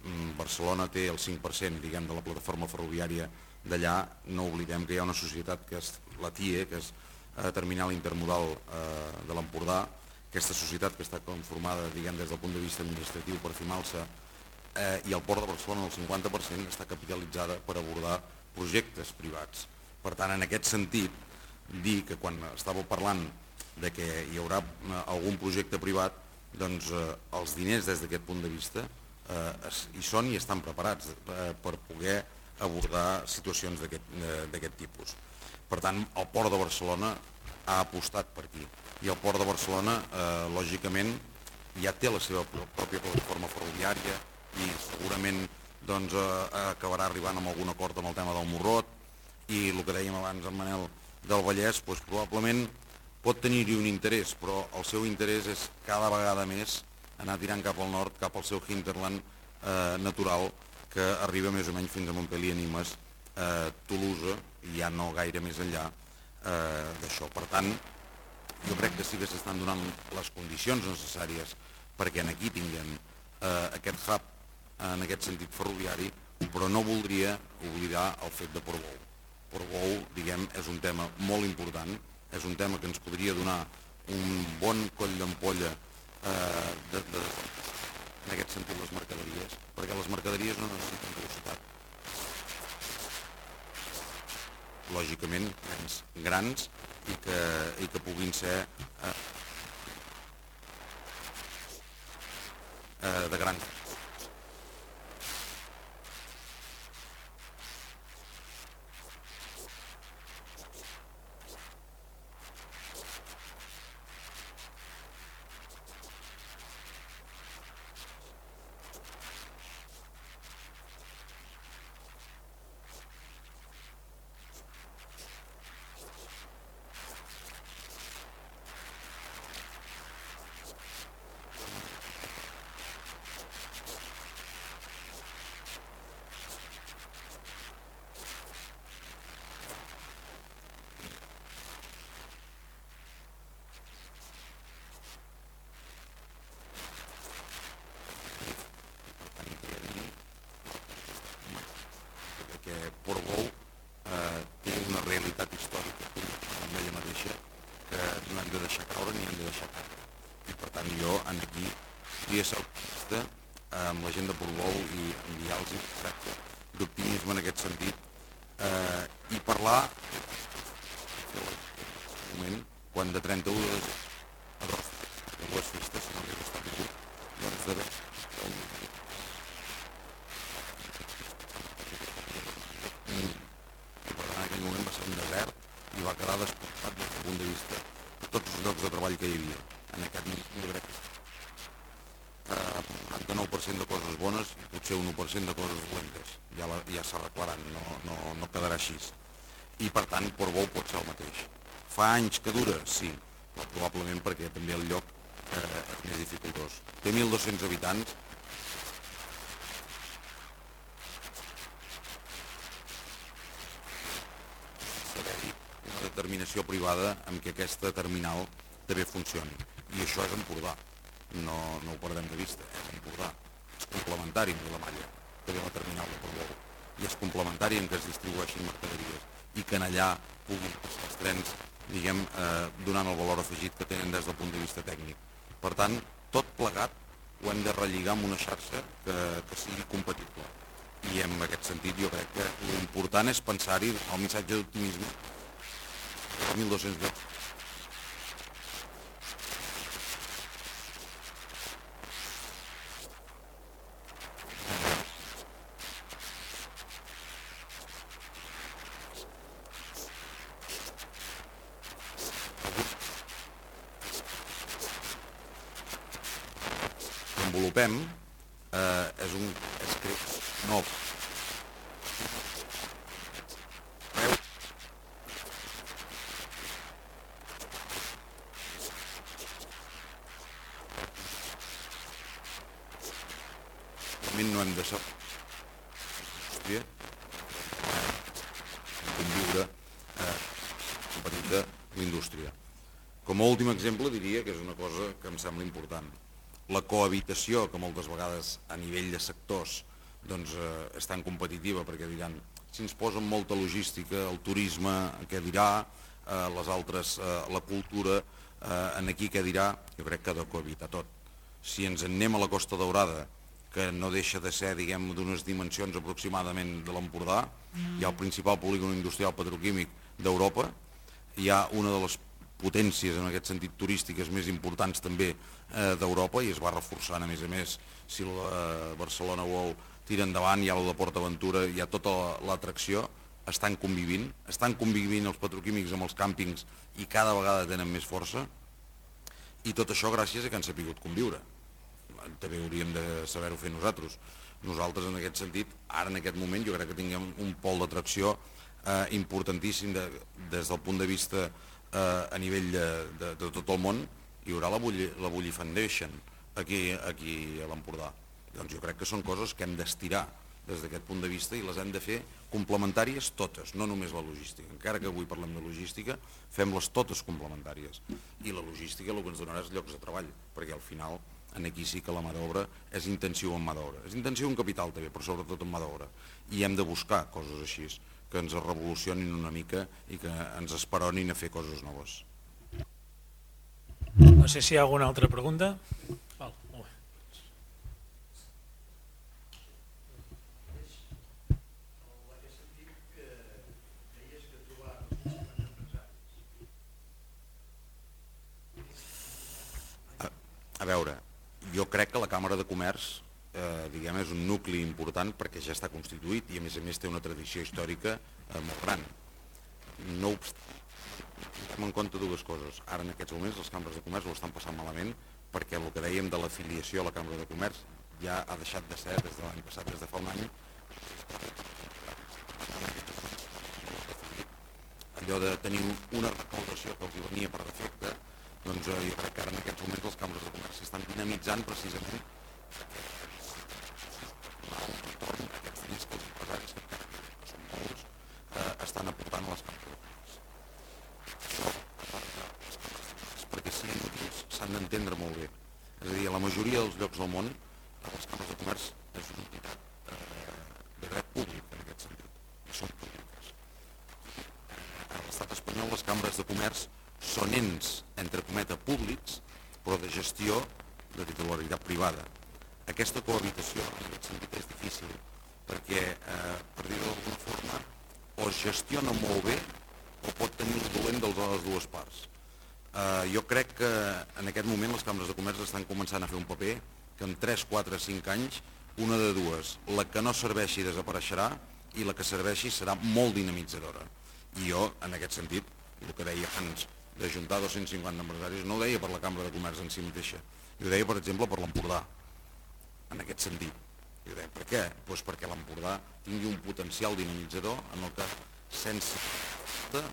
Mm, Barcelona té el 5% diguem, de la plataforma ferroviària d'allà, no oblidem que hi ha una societat que és la TIE, que és eh, Terminal Intermodal eh, de l'Empordà, aquesta societat que està conformada diguem, des del punt de vista administratiu per Fimalsa eh, i el Port de Barcelona el 50% està capitalitzada per abordar projectes privats. Per tant, en aquest sentit, dir que quan estàveu parlant de que hi haurà eh, algun projecte privat, doncs eh, els diners des d'aquest punt de vista eh, hi són i estan preparats eh, per poder abordar situacions d'aquest tipus. Per tant, el Port de Barcelona ha apostat per aquí i el Port de Barcelona, eh, lògicament, ja té la seva pròpia plataforma ferroviària i segurament doncs, eh, acabarà arribant amb algun acord amb el tema del Morrot i el que dèiem abans en Manel del Vallès, doncs, probablement pot tenir-hi un interès, però el seu interès és cada vegada més anar tirant cap al nord, cap al seu hinterland eh, natural, que arriba més o menys fins a Montpellier, Nimes, eh, Toulouse, i ja no gaire més enllà eh, d'això. Per tant, jo crec que sí que s'estan donant les condicions necessàries perquè en aquí tinguem eh, aquest hub en aquest sentit ferroviari, però no voldria oblidar el fet de Portbou. Portbou, diguem, és un tema molt important, és un tema que ens podria donar un bon coll d'ampolla eh, de, de, en aquest sentit les mercaderies, perquè les mercaderies no necessiten velocitat. Lògicament, trens grans i que, i que puguin ser eh, eh, de gran 100% de coses dolentes. Ja, la, ja s'arreglaran, no, no, no quedarà així. I per tant, Portbou pot ser el mateix. Fa anys que dura, sí, però probablement perquè també el lloc eh, és més dificultós. Té 1.200 habitants, una determinació privada amb què aquesta terminal també funcioni. I això és Empordà, no, no ho perdem de vista, és Empordà. Complementari amb Vilamalla, també la terminal de Portbou. I és complementari en què es distribueixin mercaderies i que en allà puguin passar els trens, diguem, eh, donant el valor afegit que tenen des del punt de vista tècnic. Per tant, tot plegat ho hem de relligar amb una xarxa que, que sigui compatible i en aquest sentit jo crec que l'important és pensar-hi el missatge d'optimisme 1.200 llocs desenvolupem eh, és un escrit no Realment no hem de ser hòstia, conviure eh, petita l'indústria. Com a últim exemple diria que és una cosa que em sembla important. La cohabitació, que moltes vegades a nivell de sectors doncs, eh, és tan competitiva perquè diran si ens posen molta logística, el turisme, què dirà, eh, les altres, eh, la cultura, eh, en aquí què dirà, jo crec que ha de cohabitar tot. Si ens en anem a la Costa Daurada, que no deixa de ser diguem d'unes dimensions aproximadament de l'Empordà, hi ha el principal polígon industrial petroquímic d'Europa, hi ha una de les potències en aquest sentit turístiques més importants també eh, d'Europa i es va reforçant a més a més si la eh, Barcelona World tira endavant, hi ha el de Port Aventura, hi ha tota l'atracció, estan convivint, estan convivint els petroquímics amb els càmpings i cada vegada tenen més força i tot això gràcies a que han sapigut conviure. També hauríem de saber-ho fer nosaltres. Nosaltres en aquest sentit, ara en aquest moment jo crec que tinguem un pol d'atracció eh, importantíssim de, des del punt de vista eh, a nivell de, de, de tot el món, hi haurà la Bulli, la Bulli Foundation aquí, aquí a l'Empordà. Doncs jo crec que són coses que hem d'estirar des d'aquest punt de vista i les hem de fer complementàries totes, no només la logística. Encara que avui parlem de logística, fem-les totes complementàries. I la logística el que ens donarà és llocs de treball, perquè al final en aquí sí que la mà d'obra és intensiu en mà d'obra. És intensiu en capital també, però sobretot en mà d'obra. I hem de buscar coses així, que ens revolucionin una mica i que ens esperonin a fer coses noves. No sé si hi ha alguna altra pregunta. Val, molt bé. A veure, jo crec que la Càmera de Comerç diguem, és un nucli important perquè ja està constituït i a més a més té una tradició històrica eh, molt gran. No obstant, en compte dues coses. Ara en aquests moments les cambres de comerç ho estan passant malament perquè el que dèiem de l'afiliació a la Cambra de Comerç ja ha deixat de ser des de l'any passat, des de fa un any, allò de tenir una recaudació que els venia per defecte, doncs jo crec que ara en aquests moments les cambres de comerç s'estan dinamitzant precisament aquests diners que els empresaris que són molts eh, estan aportant a les cambres de comerç. Això, perquè siguin útils, s'han d'entendre molt bé. És a dir, a la majoria dels llocs del món, les cambres de comerç és una entitat eh, de dret públic en aquest sentit, i són públiques. A l'estat espanyol les cambres de comerç són ens, entre cometa públics, però de gestió de titularitat privada. Aquesta cohabitació, en aquest sentit, és difícil, perquè, eh, per dir-ho d'alguna forma, o es gestiona molt bé o pot tenir un dolent de les dues parts. Eh, jo crec que en aquest moment les cambres de comerç estan començant a fer un paper que en 3, 4, 5 anys, una de dues, la que no serveixi desapareixerà i la que serveixi serà molt dinamitzadora. I jo, en aquest sentit, el que deia abans, d'ajuntar 250 empresaris, no ho deia per la Cambra de Comerç en si mateixa, ho deia, per exemple, per l'Empordà, en aquest sentit. Jo deia, per què? Pues perquè l'Empordà tingui un potencial dinamitzador en el que, sense estem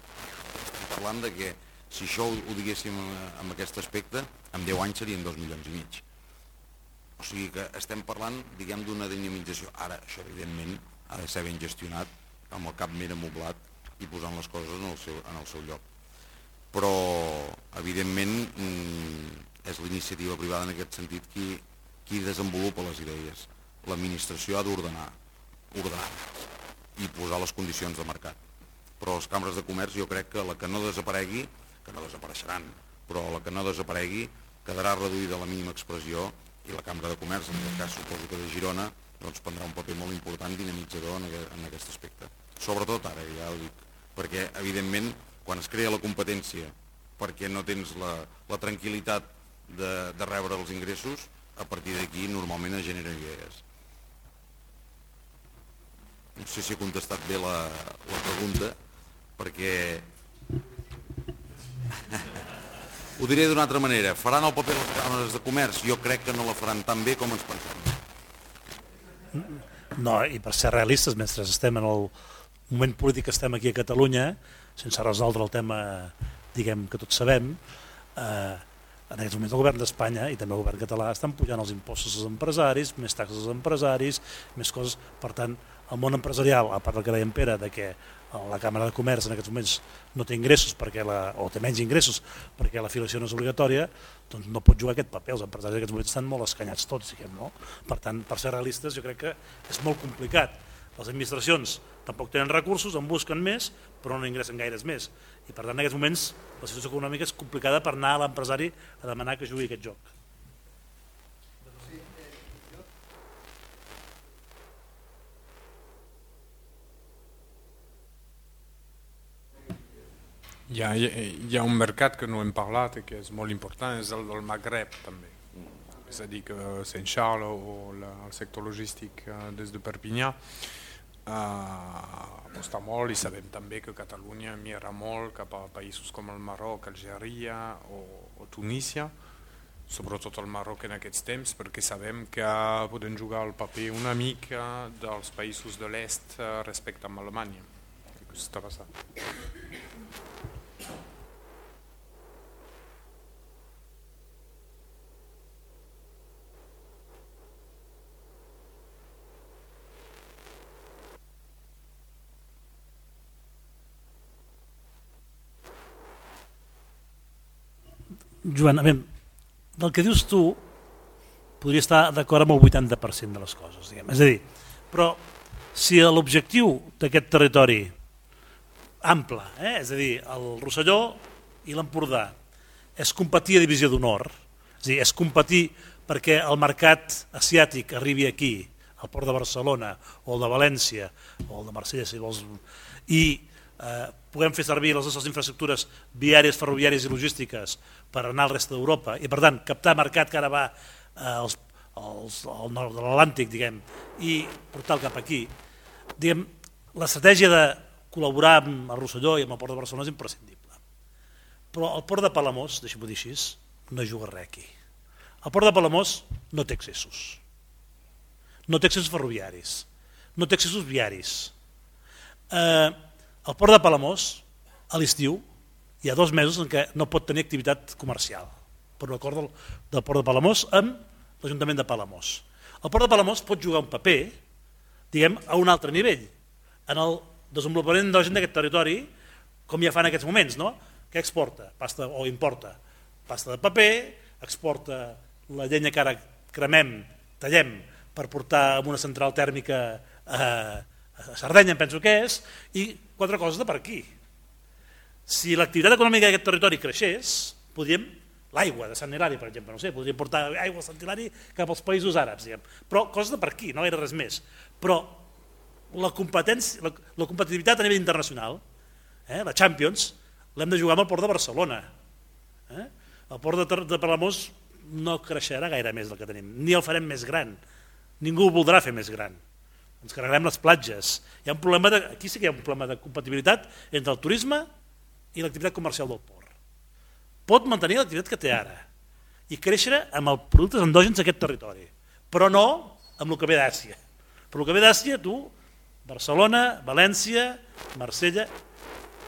parlant de que si això ho, ho diguéssim amb aquest aspecte, en 10 anys serien 2 milions i mig. O sigui que estem parlant, diguem, d'una dinamització. Ara, això evidentment ha de ser ben gestionat, amb el cap més amoblat i posant les coses en el seu, en el seu lloc. Però, evidentment, mm, és l'iniciativa privada en aquest sentit qui, qui desenvolupa les idees. L'administració ha d'ordenar, ordenar i posar les condicions de mercat. Però les cambres de comerç jo crec que la que no desaparegui, que no desapareixeran, però la que no desaparegui quedarà reduïda a la mínima expressió i la Cambra de Comerç, en aquest cas suposo que de Girona, doncs prendrà un paper molt important dinamitzador en, aquest, en aquest aspecte. Sobretot ara, ja ho dic, perquè evidentment quan es crea la competència perquè no tens la, la tranquil·litat de, de rebre els ingressos, a partir d'aquí normalment es generen idees. No sé si he contestat bé la, la pregunta, perquè ho diré d'una altra manera. Faran el paper les càmeres de comerç? Jo crec que no la faran tan bé com ens pensem. No, i per ser realistes, mentre estem en el moment polític que estem aquí a Catalunya, sense resoldre el tema diguem que tots sabem, eh, en aquests moments el govern d'Espanya i també el govern català estan pujant els impostos als empresaris, més taxes als empresaris, més coses. Per tant, el món empresarial, a part del que deia en Pere, de que la Càmera de Comerç en aquests moments no té ingressos perquè la, o té menys ingressos perquè la filiació no és obligatòria, doncs no pot jugar aquest paper. Els empresaris en aquests moments estan molt escanyats tots, diguem, no? Per tant, per ser realistes, jo crec que és molt complicat. Les administracions tampoc tenen recursos, en busquen més, però no ingressen gaires més. I per tant, en aquests moments, la situació econòmica és complicada per anar a l'empresari a demanar que jugui aquest joc. Hi ha, hi ha un mercat que no hem parlat i que és molt important, és el del Magreb també. És a dir, que Saint-Charles o la, el sector logístic eh, des de Perpinyà eh, aposta molt i sabem també que Catalunya mira molt cap a països com el Marroc, Algeria o, o Tunísia, sobretot el Marroc en aquests temps, perquè sabem que poden jugar el paper una mica dels països de l'est eh, respecte a Alemanya. Què està passant? Joan, a veure, del que dius tu podria estar d'acord amb el 80% de les coses, diguem. És a dir, però si l'objectiu d'aquest territori ample, eh? és a dir, el Rosselló i l'Empordà, és competir a divisió d'honor, és a dir, és competir perquè el mercat asiàtic arribi aquí, al port de Barcelona, o el de València, o el de Marsella, si vols, i eh, puguem fer servir les nostres infraestructures viàries, ferroviàries i logístiques per anar al rest d'Europa i per tant captar mercat que ara va eh, als, als, al nord de l'Atlàntic diguem, i portar-lo cap aquí. Diguem, l'estratègia de col·laborar amb el Rosselló i amb el Port de Barcelona és imprescindible. Però el Port de Palamós, deixem-ho dir així no juga res aquí. El Port de Palamós no té accessos. No té accessos ferroviaris. No té accessos viaris. Eh, el Port de Palamós a l'estiu hi ha dos mesos en què no pot tenir activitat comercial per l'acord del, del Port de Palamós amb l'Ajuntament de Palamós. El Port de Palamós pot jugar un paper diguem, a un altre nivell en el desenvolupament de la gent d'aquest territori com ja fa en aquests moments, no? que exporta pasta o importa pasta de paper, exporta la llenya que ara cremem, tallem per portar a una central tèrmica a, a Sardenya, em penso que és, i quatre coses de per aquí si l'activitat econòmica d'aquest territori creixés, podríem l'aigua de Sant Hilari, per exemple, no sé, podríem portar aigua de Sant Hilari cap als països àrabs, diguem. però coses de per aquí, no era res més. Però la, competència, la, la competitivitat a nivell internacional, eh, la Champions, l'hem de jugar amb el Port de Barcelona. Eh? El Port de, de Palamós no creixerà gaire més del que tenim, ni el farem més gran. Ningú ho voldrà fer més gran. Ens carregarem les platges. Hi ha un problema de, aquí sí que hi ha un problema de compatibilitat entre el turisme i l'activitat comercial del port. Pot mantenir l'activitat que té ara i créixer amb els productes endògens d'aquest territori, però no amb el que ve d'Àsia. Per el que ve d'Àsia, tu, Barcelona, València, Marsella,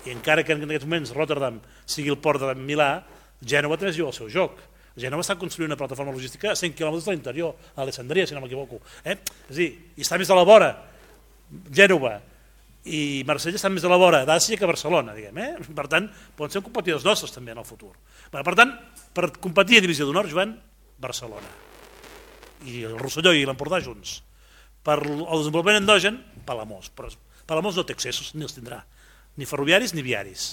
i encara que en aquests moments Rotterdam sigui el port de Milà, Gènova també es diu el seu joc. Genova està construint una plataforma logística a 100 quilòmetres de l'interior, a Alessandria, si no m'equivoco. Eh? És a dir, i està més a la vora, Gènova i Marsella estan més a la vora d'Àsia que Barcelona, diguem. Eh? Per tant, poden ser competidors nostres també en el futur. Per tant, per competir a Divisió d'Honor, Joan, Barcelona. I el Rosselló i l'Empordà junts. Per el desenvolupament endogen, Palamós. Però Palamós no té accessos, ni els tindrà. Ni ferroviaris ni viaris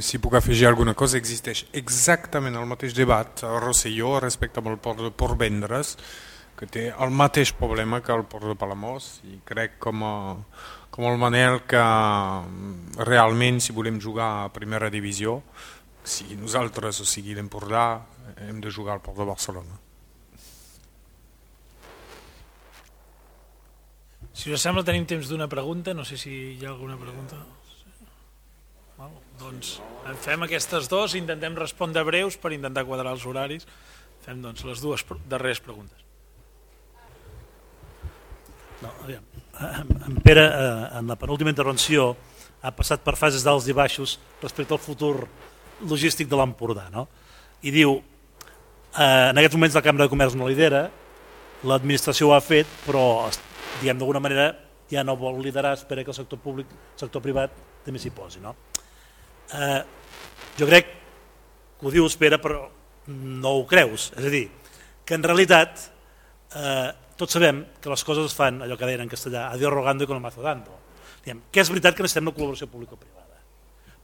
si puc afegir alguna cosa, existeix exactament el mateix debat a Rosselló respecte al port de Port Vendres, que té el mateix problema que el port de Palamós i crec com, a, com el Manel que mm, realment si volem jugar a primera divisió, sigui nosaltres o sigui l'Empordà, hem de jugar al port de Barcelona. Si us sembla tenim temps d'una pregunta, no sé si hi ha alguna pregunta. Doncs fem aquestes dues, intentem respondre breus per intentar quadrar els horaris. Fem doncs les dues darreres preguntes. No. En Pere, eh, en la penúltima intervenció, ha passat per fases d'alts i baixos respecte al futur logístic de l'Empordà. No? I diu, eh, en aquests moments la Cambra de Comerç no lidera, l'administració ho ha fet, però diguem d'alguna manera ja no vol liderar, espera que el sector públic, el sector privat també s'hi posi. No? Eh, jo crec que ho dius Pere però no ho creus, és a dir, que en realitat eh, tots sabem que les coses es fan, allò que deien en castellà, a Dios rogando i con el mazo dando. Diem, que és veritat que necessitem la col·laboració pública-privada,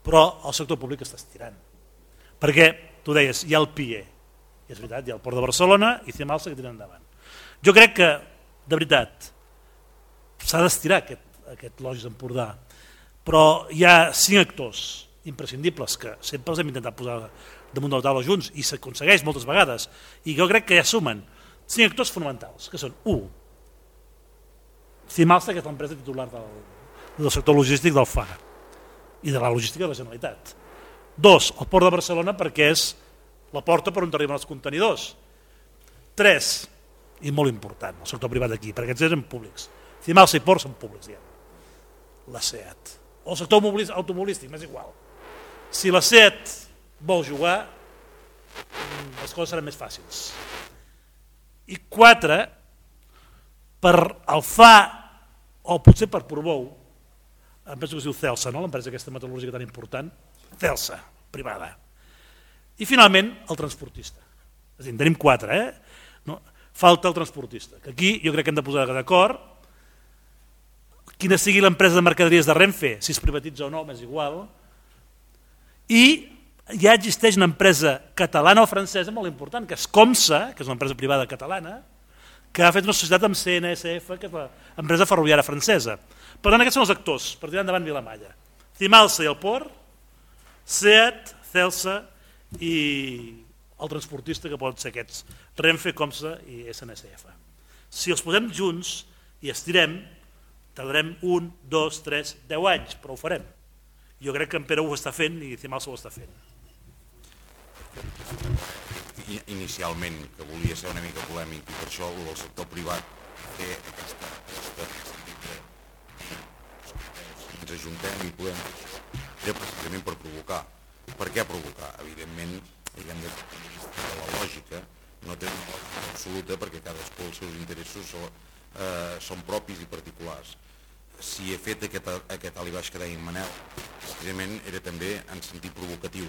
però el sector públic està estirant. Perquè, tu deies, hi ha el PIE, i és veritat, hi ha el Port de Barcelona i Cimalsa que tenen endavant. Jo crec que, de veritat, s'ha d'estirar aquest, aquest Logis d'Empordà, però hi ha cinc actors imprescindibles que sempre els hem intentat posar damunt de la taula junts i s'aconsegueix moltes vegades i jo crec que ja sumen cinc actors fonamentals, que són 1. Cimalsa, que és l'empresa titular del, del sector logístic del FAR i de la logística de la Generalitat. 2. El Port de Barcelona perquè és la porta per on arriben els contenidors. 3. I molt important, el sector privat aquí, perquè aquests eren públics. Cimalsa i Port són públics, diguem. La SEAT. O el sector automobilístic, m'és igual si la set vol jugar, les coses seran més fàcils. I quatre, per alfar, o potser per Portbou, em penso que es diu Celsa, no? l'empresa aquesta metal·lúrgica tan important, Celsa, privada. I finalment, el transportista. És a dir, tenim quatre, eh? No? Falta el transportista, que aquí jo crec que hem de posar d'acord quina sigui l'empresa de mercaderies de Renfe, si es privatitza o no, m'és igual, i ja existeix una empresa catalana o francesa molt important, que és Comsa, que és una empresa privada catalana, que ha fet una societat amb CNSF, que és l'empresa ferroviària francesa. Per tant, aquests són els actors, per tirar endavant Vilamalla. Cimalsa i el Port, SEAT, Celsa i el transportista que poden ser aquests, Renfe, Comsa i SNSF. Si els posem junts i estirem, tardarem un, dos, tres, deu anys, però ho farem. Jo crec que en Pere ho està fent i Cimalsa ho està fent. Inicialment, que volia ser una mica polèmic i per això el sector privat té aquesta, aquesta ens ajuntem i podem era precisament per provocar. Per què provocar? Evidentment, diguem de, de la lògica, no té una lògica absoluta perquè cadascú els seus interessos són, eh, són propis i particulars si he fet aquest, aquest alt i baix que deia en Manel, precisament era també en sentit provocatiu.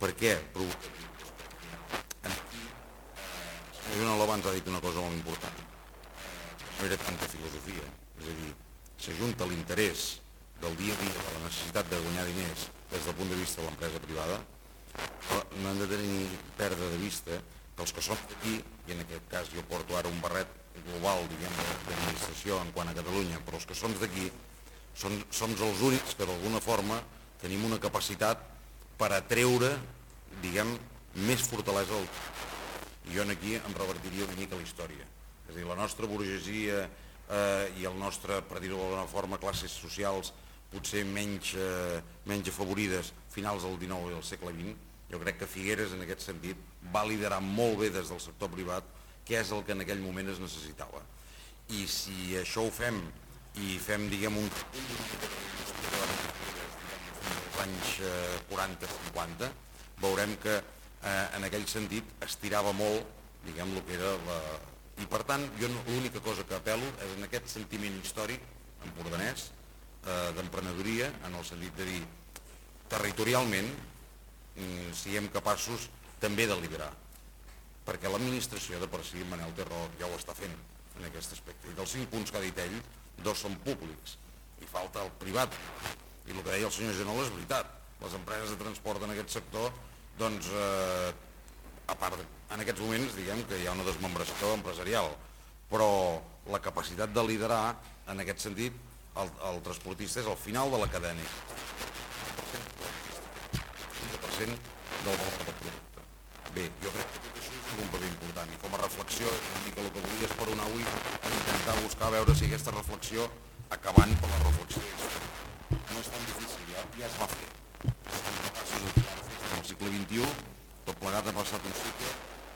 Per què provocatiu? Aquí, eh, Joan abans ha dit una cosa molt important. No era tanta filosofia, és a dir, s'ajunta l'interès del dia a dia, de la necessitat de guanyar diners des del punt de vista de l'empresa privada, però no hem de tenir perdre de vista que els que som aquí, i en aquest cas jo porto ara un barret global diguem d'administració en quant a Catalunya, però els que som d'aquí som, som els únics que d'alguna forma tenim una capacitat per atreure diguem més fortalesa al... jo aquí em revertiria una mica la història. És a dir, la nostra burgesia eh, i el nostre, per dir-ho d'alguna forma, classes socials potser menys, eh, menys afavorides finals del XIX i del segle XX, jo crec que Figueres en aquest sentit va liderar molt bé des del sector privat què és el que en aquell moment es necessitava. I si això ho fem i fem, diguem, un anys 40-50, veurem que eh, en aquell sentit estirava molt, diguem, el que era la... I per tant, jo l'única cosa que apel·lo és en aquest sentiment històric empordanès, eh, d'emprenedoria, en el sentit de dir territorialment mm, siguem capaços també de liderar. Perquè l'administració de per si, Manel Terró, ja ho està fent en aquest aspecte. I dels cinc punts que ha dit ell, dos són públics i falta el privat. I el que deia el senyor Genol és veritat. Les empreses de transport en aquest sector, doncs, eh, a part, en aquests moments, diguem que hi ha una desmembració empresarial, però la capacitat de liderar, en aquest sentit, el, el transportista és al final de la cadena. 15% del valor del producte. Bé, jo crec que un paper important. I com a reflexió, una el que volia és per una avui, intentar buscar veure si aquesta reflexió, acabant per la reflexió, no és tan difícil, ja, ja es va fer. En el segle XXI, tot plegat ha passat un cicle,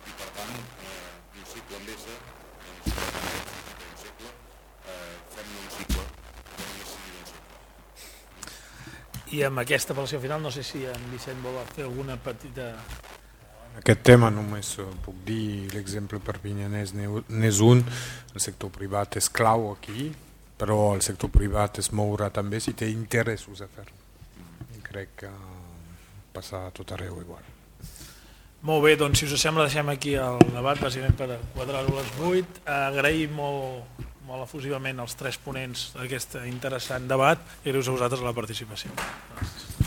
i per tant, eh, un cicle amb S, doncs, un eh, un I amb aquesta apel·lació final no sé si en Vicent vol fer alguna petita... Aquest tema només puc dir l'exemple perpinyanès n'és un, el sector privat és clau aquí, però el sector privat es mourà també si té interessos a fer-ho. Crec que passa a tot arreu igual. Molt bé, doncs si us sembla deixem aquí el debat, bàsicament per quadrar-ho les 8. Agraïm molt molt efusivament els tres ponents d'aquest interessant debat i a vosaltres la participació. Gràcies.